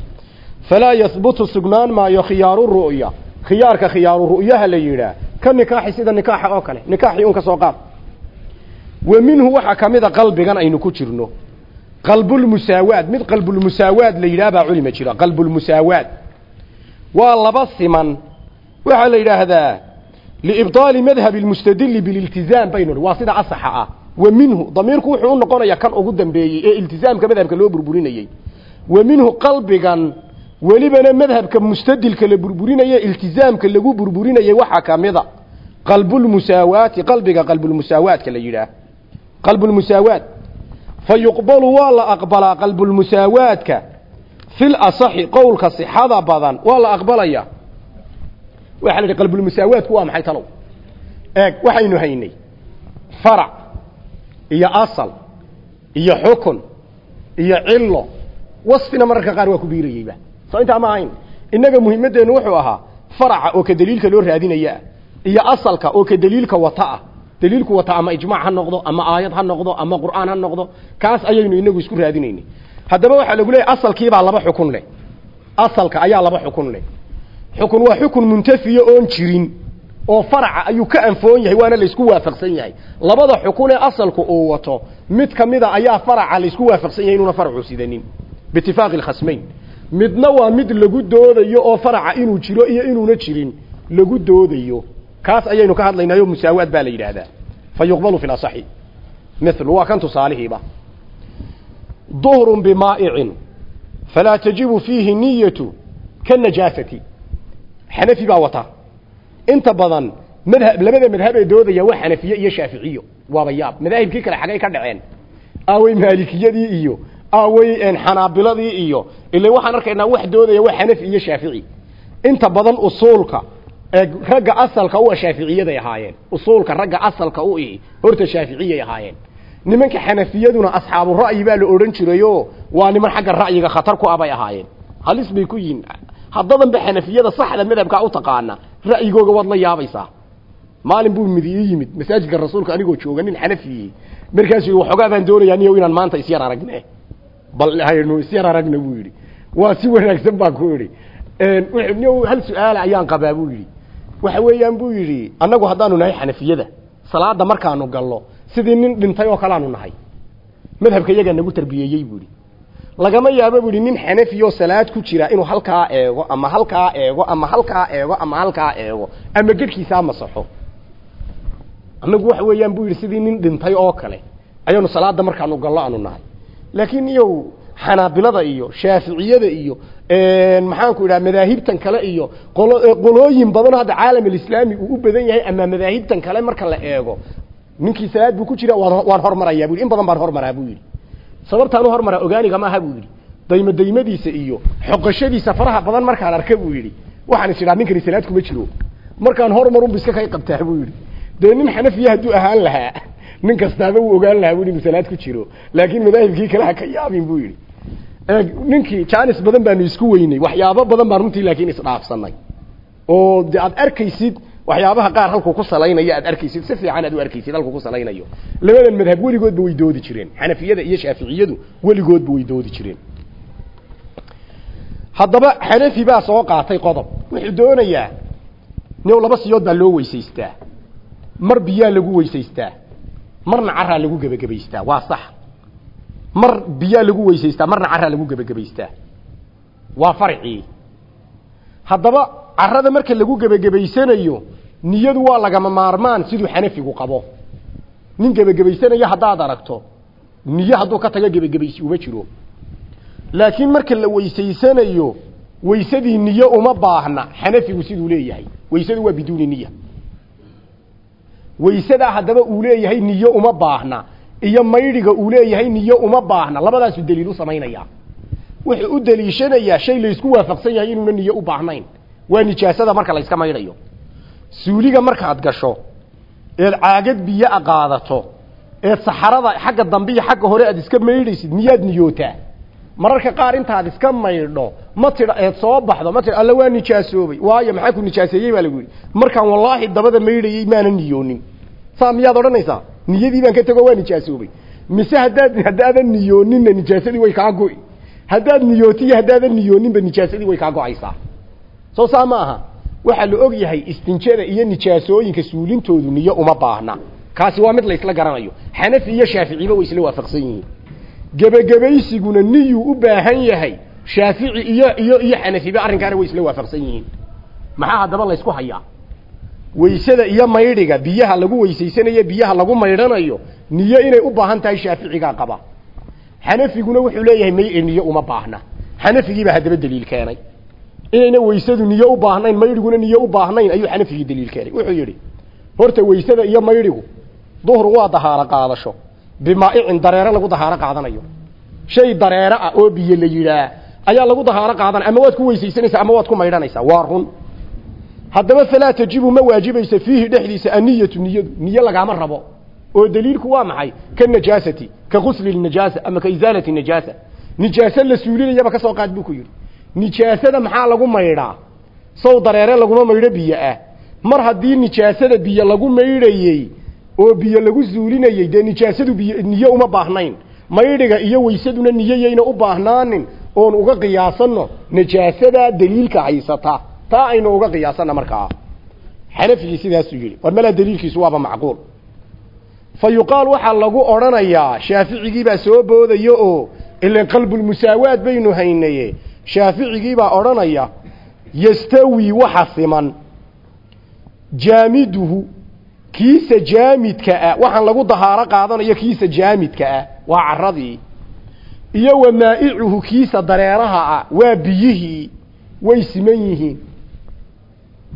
Falaa yahbutu sugnaan maayo khiyaaru ru'ya. Khiyaarka khiyaaru ru'yaha la yidhaah ka nikaaxi sida nikaaxa oo kale nikaaxii un ka soo qaad. Wa minhu waxaa ka mid a qalbigan aynu ku jirno qalbulmusaawaad mid qalbulmusaawaad la yidhaah baa culima jira. Qalbulmusaawaad waa laba siman. Waxaa la yidhaahdaa liibطaali madhabi lmustadili bililtizaam baynu waa sida asaxa ah. Wa minhu damiirku wuxuu u noqonayaa kan ugu dambeeyey ee iltizaamka madhabka loo burburinayey. Wa minhu qalbigan welibana madhabka mustadilka la burburinaye iltizaamka lagu burburinayey waxaa ka mida qalbulmusaawaati qalbiga qalbulmusaawaadka fa yuqbalu waa la aqbalaa qalbulmusaawaadka fil asaxi qowlka sixada badan waa la aqbalaya waxaa la yidhi qalbulmusaawaadku waa maxay talow eeg waxaynu haynay farac iyo asal iyo xukun iyo cillo wasfina mararka qaar waa ku biirayeyba soo intaa ma ahayn innaga muhiimaddeennu wuxuu ahaa faraca oo ka daliilka loo raadinayaa iyo asalka oo ka daliilka daliilku wata ama ijmaac ha noqdo ama aayad ha noqdo ama qur'aan ha noqdo kaas ayaynu inagu isku raadinaynay haddaba waxaa lagu leeyahy asalkiibaa laba xukun leh. Asalka ayaa laba xukun leh. Xukun waa xukun muntafiya oon jirin oo faraca ayuu ka anfoon yahay waana laysku waafaqsan yahay. Labada xukun ee asalku uu wato mid ka mida ayaa faraca laysku waafaqsan yahay inuuna faracu sidanin. Biitifaaqi alkhasmayn. Midna waa mid lagu doodayo oo faraca inuu jiro iyo inuuna jirin lagu doodayo kaas ayaynu ka hadlaynayo musaawaad baa la yidhaahdaa. Fa fi lasaxi mithlu waa kan tusaalihiiba. Duhrun bimaa'icin falaa tajibu fiihi niyatu kanajaasati xanafi baa wata. Inta badan madhab labada doodaya waa xanafiye iyo shaaficiyo. Waaba yaab madaahibkii kale xagay ka dhaceen. Aawey maalikiyadii iyo aawey xanaabiladii iyo ila waxaan arkaynaa wax doodaya waa xanafi iyo shaafici. Inta badan usuulka ragga asalka u shaaficiyaday ahaayeen. Usuulka ragga asalka u horta shaaficiyay ahaayeen. Nimanka xanafiyaduna asxaabu ra'yi baa la odhan jirayo waa niman xagga ra'yiga khatar ku abay ahaayeen. Halis bay ku yihiin. Haddadanba xanafiyada saxda madhabkaa u taqaana ra'yigooga waad la yaabaysaa. Maalin buu mid yimid masaajidka rasuulka anigoo jooga nin xanafiye markaasuu waxoogaa baan doonayaa niyow inaan maanta isyar aragne bal haynu isyar aragna buu yidhi. Waa si wanaagsan baan ku idhi hal su'aala ayaan qabaa buu yidhi waxa weeyaan buu yidhi annagu haddaanu nahay xanafiyada salaada markaanu gallo sidii nin dhintay oo kaleaanu nahay. Madhabka iyagaa nagu tarbiyeeyey buu yidhi. Lagama yaabo buu nin xanafi oo salaad ku jira inuu halkaa eego ama halkaa eego ama halkaa eego ama halkaa eego ama gedhkiisaa masaxo annagu waxa weeyaan buu yidhi sidii nin dhintay oo kale ayaanu salaada markaanu gallo aanu nahay. Laakiin iyow xanaabilada iyo shaaficiyada iyo maxaanku idhaha madaahibtan kale iyo qolooyin badanoo hadda caalam alislaami uu u badan yahay ama madaahibtan kale marka la eego. Ninkii salaad buu ku jira waan hormarayaa bu in badan baan hormaraa buu yidhi. Sababtaan u hormaraa ogaaniga maaha buu yidhi. Daymo daymadiisa iyo xoqashadiisa faraha badan markaan arka buu yidhi. Waxaan is idhaa ninkani salaad kuma jiro. Markaan hormarunbu iska kay qabtaa buu yidhi. Dee nin xanafiya hadduu ahaan lahaa nin kastaaba uu ogaan lahaa bu inuu salaad ku jiro. Laakiin madaahibkii kale ka yaabin buu yidhi. Ninkii jaanis badan baanu isku weynay waxyaabo badan baan runtii laakiin isdhaafsanay. Oo aad arkaysid waxyaabaha qaar halkuu ku salaynayo aad arkaysid si fiican aad u arkaysid halkuu ku salaynayo. Labadan madhab weligoodba way doodi jireen. Xanafiyada iyo shaaficiyadu weligoodba way doodi jireen. Haddaba xanafi baa soo qaatay qodob. Wuxuu doonayaa new laba siyood baa loo weysaystaa mar biyaa lagu weysaystaa marna caraa lagu gebagabaystaa waa sax. Mar biyaa lagu weysaystaa marna caraa lagu gebagabaystaa. Waa farcii haddaba carada marka lagu gebagabaysanayo niyadu waa lagama maarmaan siduu xanafigu qabo. Nin gebagabaysanayo haddaad aragto niyo hadduu ka tago gebagabaysi uma jiro. Laakiin marka la weysaysanayo weysadii niyo uma baahna xanafigu siduu leeyahay. Weysadu waa biduuni niya weysadaa haddaba uu leeyahay niyo uma baahna iyo maydhiga uu leeyahay niyo uma baahna. Labadaasu daliil u samaynaya wuxuu u daliishanayaa shay laysku waafaqsan yahay inuuna niyo u baahnayn. Waa nijaasada marka layska maydhayo. Suuliga markaad gasho eed caagad biyo a qaadato eed saxarada xagga dambe iyo xagga hore aad iska maydhaysid niyaad niyootaa? Mararka qaar intaad iska maydho ma tidha eed soo baxdo ma tidha alla waa nijaasoobay. Waayo maxaa ku nijaaseeyey baa lagu yidhi. Markaan wallaahi dabada maydhayey maana niyoonin saa miyaad odhanaysaa niyadii baan ka tego waa nijaasoobay mise haddaad haddaadan niyooninna nijaasadii way kaa go'i. Haddaad niyootiyo haddaadan niyooninba nijaasadii way kaa go'aysaa. Soo saa ma aha. Waxaa la og yahay istinjada iyo nijaasooyinka suulintoodu niyo uma baahna. Kaasi waa mid laysla garanayo. Xanafi iyo shaaficiba way isla waafaqsan yihiin. Gebagabaysiguna niyuu u baahan yahay. Shaafici iyo iyo iyo xanafiba arrinkaana way isla waafaqsan yihiin. Maxaa haddaba laysku hayaa weysada iyo maydhiga biyaha lagu weysaysanayo biyaha lagu maydhanayo niyo inay u baahan tahay shaaficigaa qaba. Xanafiguna wuxuu leeyahay may niyo uma baahna. Xanafigiibaa haddaba daliil keenay. Inayna weysadu niyo u baahnayn maydhiguna niyo u baahnayn ayuu xanafigii daliil keenay. Wuxuu yidhi horta weysada iyo maydhigu duhru waa dahaaro qaadasho. Bimaa'icin dareere lagu dahaaro qaadanayo. Shay dareere ah oo biyo la yidhaah ayaa lagu dahaaro qaadanaya. Ama waad ku weysaysanaysaa ama waad ku maydhanaysaa waa run haddaba falaa tajibu ma waajibaysa fiihi dhexdiisa anniyatu niyadu niyo lagaama rabo. Oo daliilku waa maxay? Ka najaasati ka gusli najaasa ama ka isaalati najaasa. Nijaaso la suulinayaba ka soo qaad buu ku yidhi. Nijaasada maxaa lagu maydhaa? Sow dareere laguma maydho biyo ah. Mar haddii nijaasada biyo lagu maydhayey oo biyo lagu suulinayey dee nijaasadu biyo niyo uma baahnayn. Maydhiga iyo weysaduna niyoyayna u baahnaanin oon uga qiyaasanno najaasadaa daliilka haysata taa aynu uga qiyaasanna markaa xanafigii sidaasuu yidhi war malaa daliilkiisu waaba macquul. Fa yuqaal waxaa lagu odhanayaa shaaficigiibaa soo boodaya oo ilan qalbulmusaawaad baynu haynaye. Shaaficigiibaa odhanaya yastawi waxa siman. Jaamiduhu kiisa jaamidka ah. Waxaan lagu dahaaro qaadanayo kiisa jaamidka ah waa caradii iyo wa maa'icuhu kiisa dareeraha ah waa biyihii way siman yihiin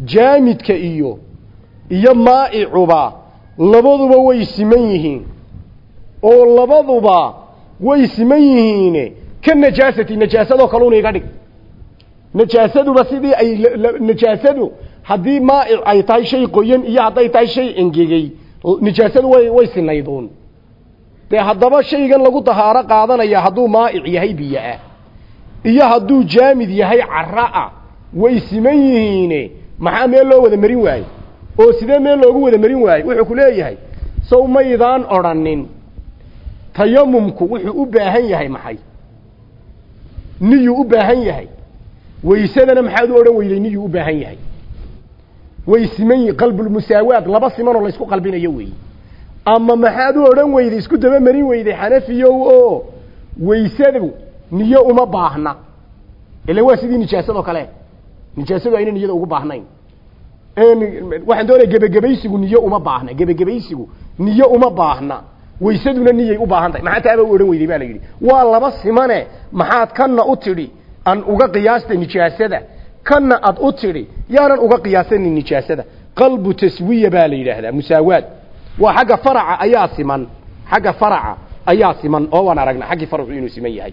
jaamidka iyo iyo maa'icuba labaduba way siman yihiin. Oo labaduba way siman yihiin ka najaasati najaasadoo kaluna iga dhig. Najaasaduba sidii ay najaasadu haddii maa'ic ay tahay shay qoyan iyo hadday tahay shay engegey nijaasadu way way sinayduun. Dee haddaba shaygan lagu dahaaro qaadanaya hadduu maa'ic yahay biyo ah iyo hadduu jaamid yahay carra-a way siman yihiine maxaa meel loo wada marin waaye oo sidee meel loogu wada marin waaye wuxuu ku leeyahay sow maydaan odrhanin tayamumku wuxuu u baahan yahay maxay? niyuu u baahan yahay. waysadana maxaad u odhan weyday niyuu u baahan yahay. way siman qalbulmusaawaad laba simanoo laysku qalbinayo weeye ama maxaad u odhan weyday isku daba marin weyday xanafiyow oo waysadu niyo uma baahna. Ila waa sidii nijaasadoo kale nijaasadu ayna niyada ugu baahnayn. Waxaan doonaya gebagabaysigu niyo uma baahna. Gebagabaysigu niyo uma baahna. Waysaduna niyay u baahan tahay. Maxaa taaba u weyday baa la yidhi waa laba simane maxaad kanna u tidhi aan uga qiyaasta nijaasada. Kanna ad u tidhi yaanan uga qiyaasanin nijaasada. Qalbu taswiya baa la yidhaahdaa musaawaad. Waa xagga faraca ayaa siman. Xagga faraca ayaa siman oo waan aragna xaggii faracu inuu siman yahay.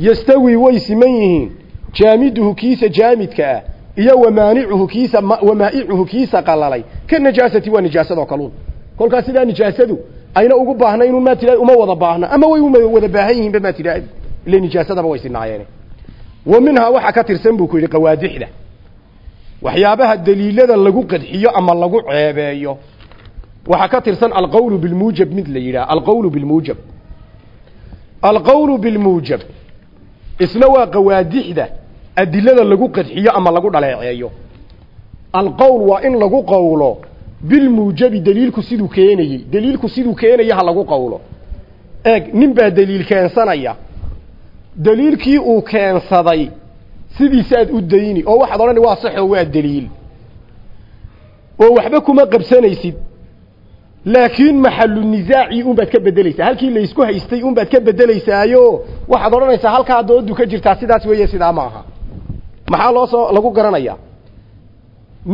Yastawi way siman yihiin jaamiduhu kiisa jaamidka ah iyo wamaanicuhu kiisa wamaa'icuhu kiisa qalalay ka najaasati waa nijaasadoo kaluun. Kolkaas sidaa nijaasadu ayna ugu baahnayn maa tidhahdi uma wada baahna ama way uma wada baahan yihiinba maa tidhaahdi ile nijaasadaba way sinaayeene wa minhaa waxaa ka tirsan buu ku yidhi qawaadixda. Waxyaabaha daliilada lagu qadxiyo ama lagu ceebeeyo. Waxaa ka tirsan alqowlu bilmuujab mid la yidhaha alqowlu bilmuujab. Alqowlu bilmuujab. Isna waa qawaadixda adilada lagu qadxiyo ama lagu dhaleeceeyo. Alqowl waa in lagu qowlo bilmuujabi daliilku siduu keenayey. Daliilku siduu keenaya ha lagu qowlo eeg nin baa daliil keensanaya. Daliilkii uu keensaday sidiisaad u dayni oo waxaad odhani waa saxoo waa daliil. Oo waxba kuma qabsanaysid. Laakiin maxalu nisaacii unbaad ka bedelaysaa. Halkii laysku haystay unbaad ka bedelaysaayo waxaad odhanaysaa halkaa doodu ka jirtaa sidaas weeye sidaa ma aha maxaa loo soo lagu garanayaa?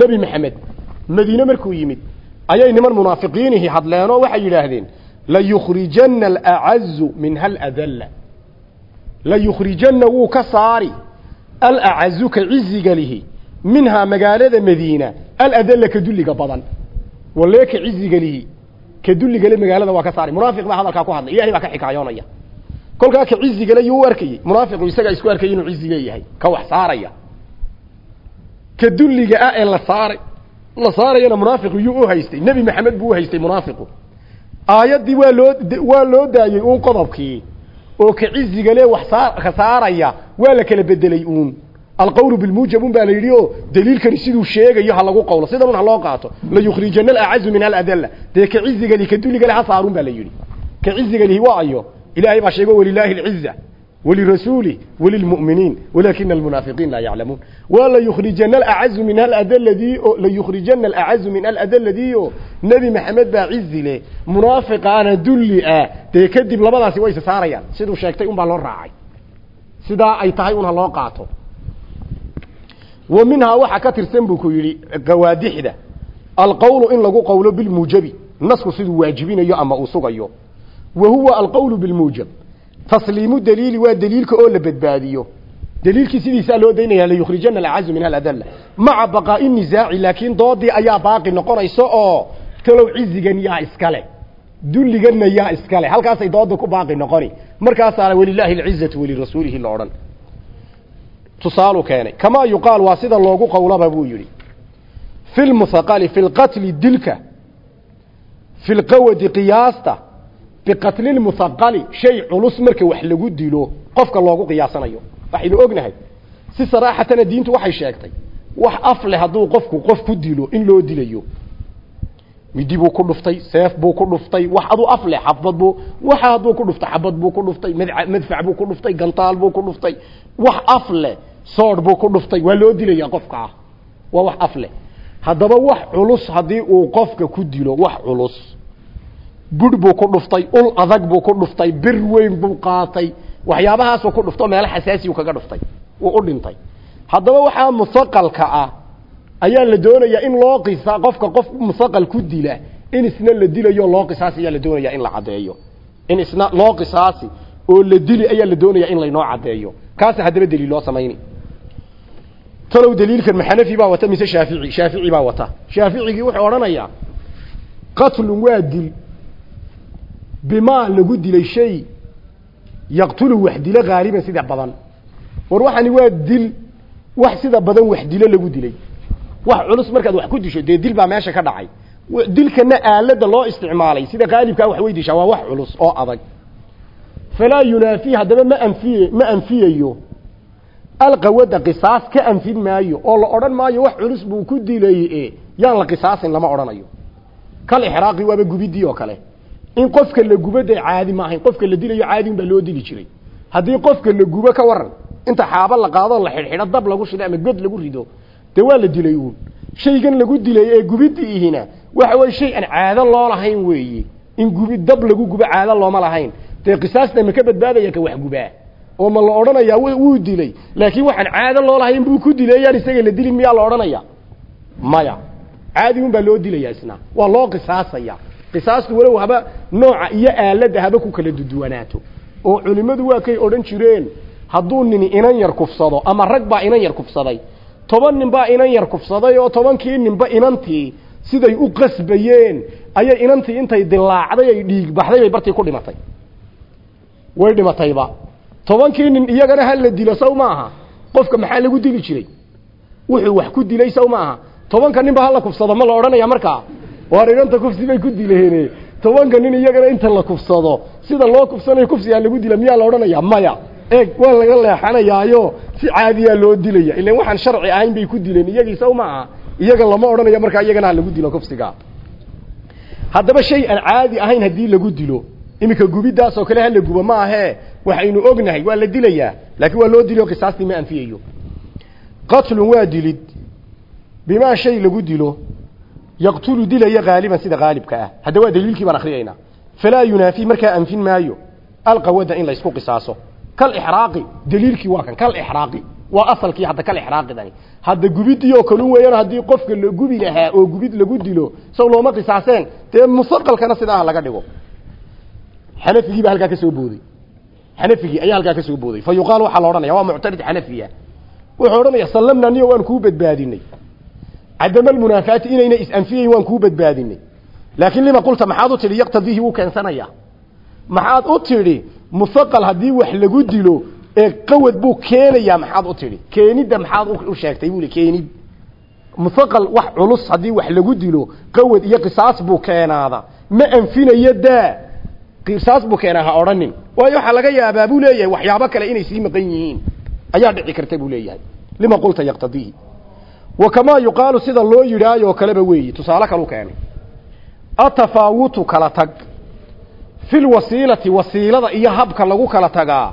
Nebi maxamed madiine markuu yimid ayay niman munaafiqiinihi hadleenoo waxay yidhaahdeen layukhrijanna alacazu minha aladalla layukhrijanna wuu ka saari alacazu ka ciziga lihi minhaa magaalada madiina aladalla ka dulliga badan. Walee ka ciziga lihi ka dulligale magaalada waa ka saari. Munaafiq baa hadalkaa ku hadlay ilahay baa ka xikaayoonaya. Kolkaa ka cizigale yuu u arkayey munaafiqu isagaa isku arkayay inuu cizi leeyahay ka wax saaraya ka dulliga ah ee la saaray. La saarayana munaafiqu yuu u haystay. Nebi maxamed buu u haystay munaafiqu. Aayaddii waa loo waa loo daayey uun qodobkii oo ka cizigale wax saa ka saaraya waa la kala bedelay uun. Alqowlu bilmuujab un baa la yidhi oo daliilkani siduu sheegayo ha lagu qowlo. Sidan un loo qaato. Layukhrijana alacazu min aladalla. Dee ka cizigali ka dulligale ha saarun baa la yidhi. Ka cizigalihi waa ayo ilaahay baa sheego walilaahi alciza ولرسوله وللمؤمنين ولكن المنافقين لا يعلمون ولا يخرجن الأعز من الأدلة دي لا يخرجن الأعز من الأدلة دي نبي محمد با عز له منافق أنا دلي آه دي كدب لبداسي ويس ساريان سيدو شيكتي أم بالون راعي سيدا أي تهي أنها لو قاطو ومنها وحا كتر سنبكو يلي قوادح ده القول إن لقو قوله بالموجب نسكو سيدو واجبين يو أما أسوغ يو وهو القول بالموجب tasliimu daliili waa daliilka oo la badbaadiyo. Daliilkii sidiisaa loo daynaya layukhrijana alcazu min aladalla maca baqaa'i nisaaci laakiin doodii ayaa baaqi noqonaysa oo talow cizigan yaa iskale dulliganna yaa iskale halkaasay dooda ku baaqi noqoni. Markaasaana walilaahi alcizatu walirasuulihi la odhan. Tusaalu keenay. Kamaa yuqaal waa sida loogu qowlaba buu yidhi. Fi lmuhaqali fi lqatli dilka fi lqawadi qiyaasta biqatli lmuhaqali shay culus marka wax lagu dilo qofka loogu qiyaasanayo. Waxaynu ognahay si saraaxatana diintu waxay sheegtay wax af leh hadduu qofku qof ku dilo in loo dilayo. Midi buu ku dhuftay seef buu ku dhuftay wax aduu af leh xabad buu waxa hadduu ku dhuftay xabad buu ku dhuftay madfac buu ku dhuftay gantaal buu ku dhuftay wax af leh soodh buu ku dhuftay waa loo dilaya qofka ah. Waa wax af leh haddaba wax culus haddii uu qofka ku dilo wax culus budh buu ku dhuftay ul adag buu ku dhuftay bir weyn buu qaatay waxyaabahaasuu ku dhufto meelo xasaasiyu kaga dhuftay wuu u dhintay. Haddaba waxaa musaqalka ah ayaa la doonayaa in loo qisa qofka qof musaqal ku dila in isna la dilayo loo qisaasi ayaa la doonayaa in la caddeeyo. In isna loo qisaasi oo la dili ayaa la doonayaa in laynoo caddeeyo. Kaasa haddaba daliil loo samayni talow daliilkan maxanafi baa wata mise shaafici? Shaafici baa wata. Shaaficigii wuxuu odhanayaa qatlun waa dil bimaa lagu dilay shay yaqtulu wax dilo haaliban sida badan. War waxani waa dil wax sida badan wax dilo lagu dilay. Wax culus markaad wax ku disho dee dil baa meesha ka dhacay. Dilkana aalada loo isticmaalay sida qaalibkaa wax way dishaa waa wax culus oo adag. Falaa yunaafi haddaba ma anfiye ma anfiyayo alqawada qisaas ka anfin maayo oo la odhan maayo wax culus buu ku dilay yaan la qisaasin lama odhanayo. Kal ixraaqi waaba gubidii oo kale in qofka la gubo dee caadi maahayn qofka la dilayo caadi baa loo dili jiray. Haddii qofka la gubo ka waran inta xaaba la qaado la xidhxidho dab lagu shido ama god lagu rido dee waa la dilay uun. Shaygan lagu dilay ee gubidda ihina waxa weye shay aan caado loo lahayn weeye. In gubi dab lagu gubo caado looma lahayn. Dee qisaasta ma ka badbaadaya ka wax gubaa? Oo ma la odhanayaa wuu dilay. Laakiin waxaan caado loo lahayn buu ku dilay yaan isaga la dilin miyaa la odhanaya maya. Caadi un baa loo dilaya isna. Waa loo qisaasaya qisaastu walow haba nooca iyo aaladda haba ku kala duduwanaato. Oo culimmadu waa kay odhan jireen hadduu nin inan yar kufsado ama rag baa inan yar kufsaday toban nin baa inan yar kufsaday oo tobankii ninba inantii siday u qasbayeen ayay inantii intay dilaacday ay dhiig baxday bay bartii ku dhimatay. Way dhimatayba tobankii nin iyagana ha la dilo saw maaha qofka maxaa lagu dili jiray? Wuxuu wax ku dilay saw maaha tobanka ninba hala kufsado ma la odhanaya markaa waar kufsi bay ku dileen tobanka nin iyagana inta la kufsado. Sida loo kufsanayo kufsigaa lagu dila miyaa la odhanaya? Maya. Eeg waa laga leexanayaayo si caadiyaa loo dilaya. Ilan waxaan sharci ahayn bay ku dileen. Iyagii saw maaha iyaga lama odhanaya markaa iyagana ha lagu dilo kufsiga. Haddaba shay aan caadi ahayn haddii lagu dilo. Iminka gubidaas oo kale hala gubo ma ahee waxaynu ognahay waa la dilayaa laakiin waa loo dilo qisaastii ma anfiyayo. Qatlun waa dilid. Bimaa shay lagu dilo yaqtulu dilaya haaliban sida haalibka ah hadda waa daliilkii baan akhriyaynaa falaa yunaafi markaa anfin maayo alqawada in laysku qisaaso kalixraaqi daliilkii waa kan kalixraaqi waa asalkii hadda kalixraaqidani hadda gubidii oo kalun weeyaan haddii qofka la gubi lahaa oo gubid lagu dilo saw looma qisaaseen dee musaqalkana sidaa laga dhigo xanafigii baa halkaa ka soo booday xanafigii ayaa halkaa ka soo booday fa yuqaal waxaa la odhanaya waa muctarid xanafiya wuxuu odhanaya sallamna niyo waan kuu badbaadinay cadama almunaafaati inayna is-anfiyeyn waan kuu badbaadinay laakiin lima qulta maxaad u tidhi yaqtadiihi wuu keensanaya maxaad u tidhi musaqal haddii wax lagu dilo ee qawad buu keenayaa maxaad u tidhi keenidda maxaad u sheegtay buu keenid musaqal wax culus haddii wax lagu dilo qawad iyo qisaas buu keenaada ma anfinayo daa qisaas buu keenaa ha odhanin waayo waxaa laga yaabaa buu leeyahay waxyaabo kale inay sii maqan yihiin ayaa dhici karta buu leeyahay lima qulta yaqtadiihi wa kamaa yuqaalu sida loo yidhaayoo kaleba weeyi tusaale kalu keenay. Atafaawutu kala tag. Filwasiilati wasiilada iyo habka lagu kala tagaa.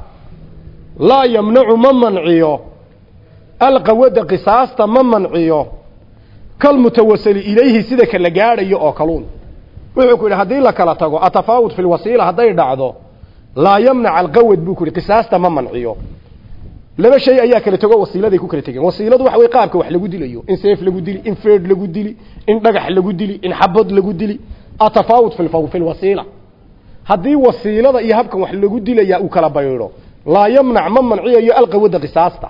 Laa yamnacu ma manciyo. Alqawada qisaasta ma manciyo. Kalmutawasili ilayhi sida ka la gaadhayo oo kaluun. Wuxuu ku yidhi haddii la kala tago atafaawut fi lwasiila hadday dhacdo laa yamnac alqawad buu ku yidhi qisaasta ma manciyo laba shay ayaa kala tego wasiiladay ku kala tegeen. Wasiiladu waxa wey qaabka wax lagu dilayo. In seef lagu dili in feed lagu dili in dhagax lagu dili in xabad lagu dili. Atafaawut fi lwasiila haddii wasiilada iyo habkan wax lagu dilaya uu kala baydho laa yamnac ma manciyayo alqawada qisaasta.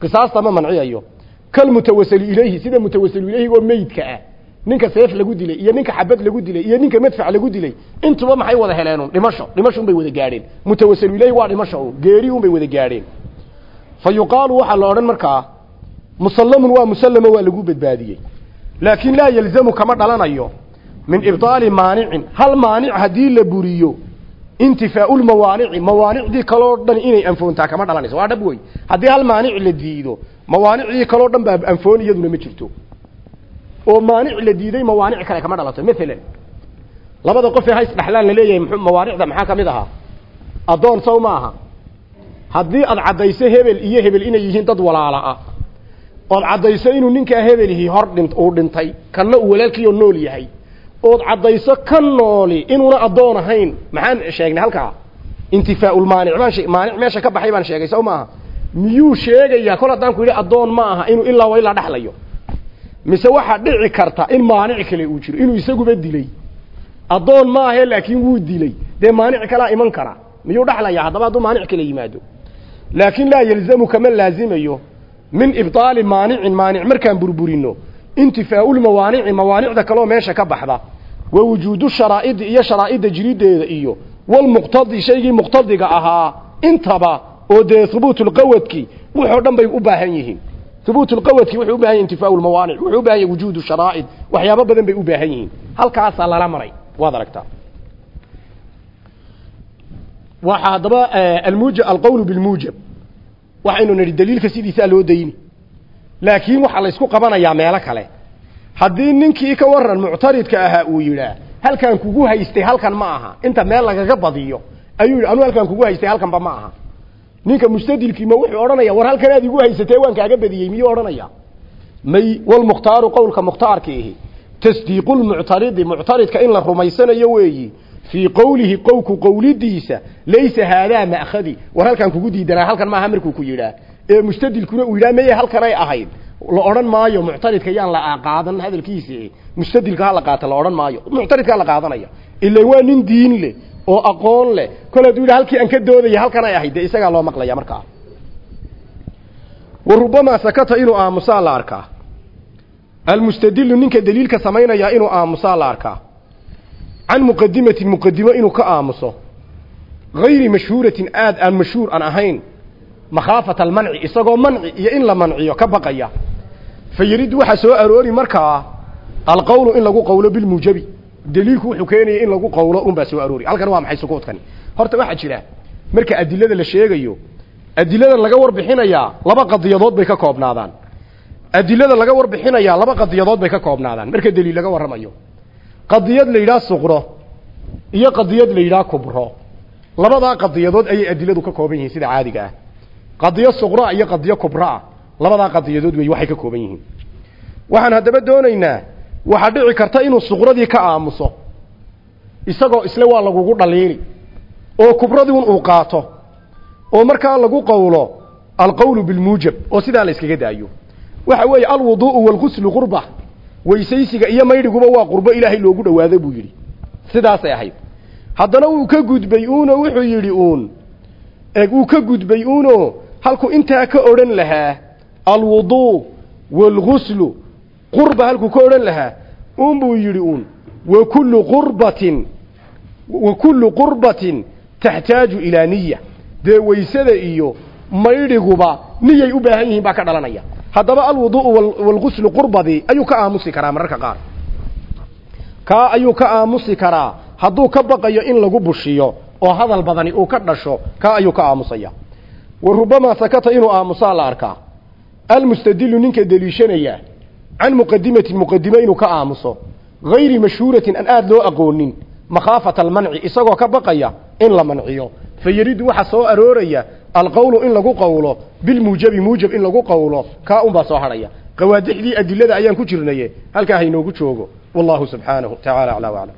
Qisaasta ma manciyayo. Kalmutawasili ilayhi sida mutawasilu ilayhi oo meydka ah. Ninka seef lagu dilay iyo ninka xabad lagu dilay iyo ninka madfac lagu dilay intuba maxay wada heleen dhimasho. Dhimasho bay wada gaadheen. Mutawasilu ilayhi waa dhimasho geeri un bay wada gaadheen fa yuqaalu waxaa la odhan markaa musallamun waa musallamo waa lagu badbaadiyey. Laakiin laa yalzamu kama dhalanayo min ibطaali maanicin hal maanic haddii la buriyo intifaau mawaanicdii kaloo dhan inay anfoontaa kama dhalanayso. Waa dhab wey haddii hal maanic la diido mawaanicdii kaloo dhan baa anfoon iyaduna ma jirto. Oo maanic la diiday mawaanic kale kama dhalato. Maalan labada qof ee hays dhaxlaan la leeyahay mxuu mawaanicda maxaa ka mid ahaa? Addoon sow ma aha haddii aad caddayso hebel iyo hebel inay yihiin dad walaala ah. Ood caddayso inuu ninkaa hebelihii hor dhin uu dhintay kanna uu walaalkiioo nool yahay. Ood caddayso ka nooli inuuna addoon ahayn maxaan sheegnay halkaa? Intifaaulmaanic baan maanic meesha ka baxay baan sheegay sow maaha miyuu sheegayaa? Kol haddaan ku yidhi addoon ma aha inuu ilaa wa ilaa dhexlayo mise waxaa dhici karta in maanic kale uu jiro inuu isaguba dilay. Addoon ma ahe laakiin wuu dilay. Dee maanic kalaa iman kara. Miyuu dhexlaya haddaba hadduu maanic kale yimaado laakiin laa yalzamu kama laazimayo min ibطaali maanicin maanic markaan burburino intifaau lmawaanici mawaanicda kaloo meesha ka baxda. Wa wujuudu sharaa'idi iyo sharaa'idda jirideeda iyo walmuqtadi shaygii muqtadiga ahaa intaba oo dee hubuut lqawadki wuxoo dhan bay u baahan yihiin. Hubuut lqawadki wuxuu u baahan yahi intifaau lmawaanic wuxuu u baahan yahay wujuudu sharaa'id waxyaabo badan bay u baahan yihiin. Halkaasaa lala maray waad aragtaa waxaa haddaba almuja alqowl bilmuujab waxaynu nidhi daliilka sidiisaa loo dayni. Laakiin waxaa laysku qabanayaa meelo kale. Haddii ninkii ka waran muctaridka ahaa uu yidhaah halkaan kugu haystay halkan ma aha. Inta meel lagaga badiyo. Ayuu yidhi anuu halkaan kugu haystay halkanba ma aha. Ninka mustadilkii ma wuxuu odhanaya war halkan aad igu haysatee waan kaaga badiyey. Miyuu odhanaya may walmukhtaaru qowlka mukhtaarka ihi tasdiiqu lmuctaridi muctaridka in la rumaysanayo weeyi fii qowlihi qowku qowlidiisa laysa haadaa ma'khadi war halkaan kugu diidanaa halkan maaha markuu ku yidhaah ee mustadilkuna uu yidhaha meye halkanay ahayd? La odhan maayo muctaridka yaan la qaadan hadalkiisi. Mustadilka ha la qaata la odhan maayo. Muctaridka la qaadanaya. Ila waa nin diin leh oo aqoon leh. Kol hadduu yidhaha halkii aan ka doodaya halkanay ahayd. Dee isagaa loo maqlaya markaa wa rubamaa sakata inuu aamusaa la arkaa. Almustadilu ninka daliilka samaynaya inuu aamusaa la arkaa can muqadimatin muqadimo inuu ka aamuso hayri mashhuuratin aad aan mashhuur aan ahayn makhaafata almanci isagoo manci iyo in la manciyo ka baqaya fa yarid waxaa soo aroori markaa alqowlu in lagu qowlo bilmuujabi daliilku wuxuu keenaya in lagu qowlo unbaa soo aroori halkan waa maxay sukuudkani horta waxaa jira marka adilada la sheegayo adilada laga warbixinayaa laba qadiyadood bay ka koobnaadaan adilada laga warbixinayaa laba qadiyadood bay ka koobnaadaan marka daliil laga warramayo qadiyad la yidhaha suqro iyo qadiyad la yidhaha kubro. Labadaa qadiyadood ayay adiladu ka kooban yihiin sida caadiga ah. Qadiyo suqroa iyo qadiyo kubroa labadaa qadiyadood wey waxay ka kooban yihiin. Waxaan haddaba doonaynaa waxaa dhici karta inuu suqradii ka aamuso. Isagoo isle waa lagugu dhaliili. Oo kubradiun uu qaato. Oo markaa lagu qowlo alqowlu bilmuujab oo sidaa la iskaga daayo. Waxa weeye alwuduu'u waalguslu qurba weysaysiga iyo maydhiguba waa qurbo ilaahay loogu dhawaado buu yidhi. Sidaasay ahayd. Haddana wuu ka gudbay uuno wuxuu yidhi uun. Wuu ka gudbay uuno halkuu intaa ka odhan lahaa alwuduu waalguslu qurba halkuu ka odhan lahaa uun buu yidhi uun. Wa kullu qurbatin wa kullu qurbatin taxtaaju ilaa niya dee weysada iyo maydhiguba niyay u baahan yihiin baa ka dhalanaya. Haddaba alwuduu'u waalguslu qurbadii ayuu ka aamusi karaa mararka qaar. Kaa ayuu ka aamusi karaa hadduu ka baqayo in lagu bushiyo oo hadal badani uu ka dhasho kaa ayuu ka aamusaya. Wa rubamaa sakata inuu aamusaa la arkaa. Almustadilu ninka deliishanaya can muqadimatin muqadimo inuu ka aamuso. Hayri mashhuuratin aan aada loo aqoonin makhaafata almanci isagoo ka baqaya in la manciyo fa yaridu waxaa soo arooraya alqowlu in lagu qowlo bilmuujabi muujab in lagu qowlo kaa unbaa soo hadhaya. Qawaadixdii adilada ayaan ku jirnaye halkaa hainoogu joogo. Wallahu subxaanahu tacaala aclaa waclam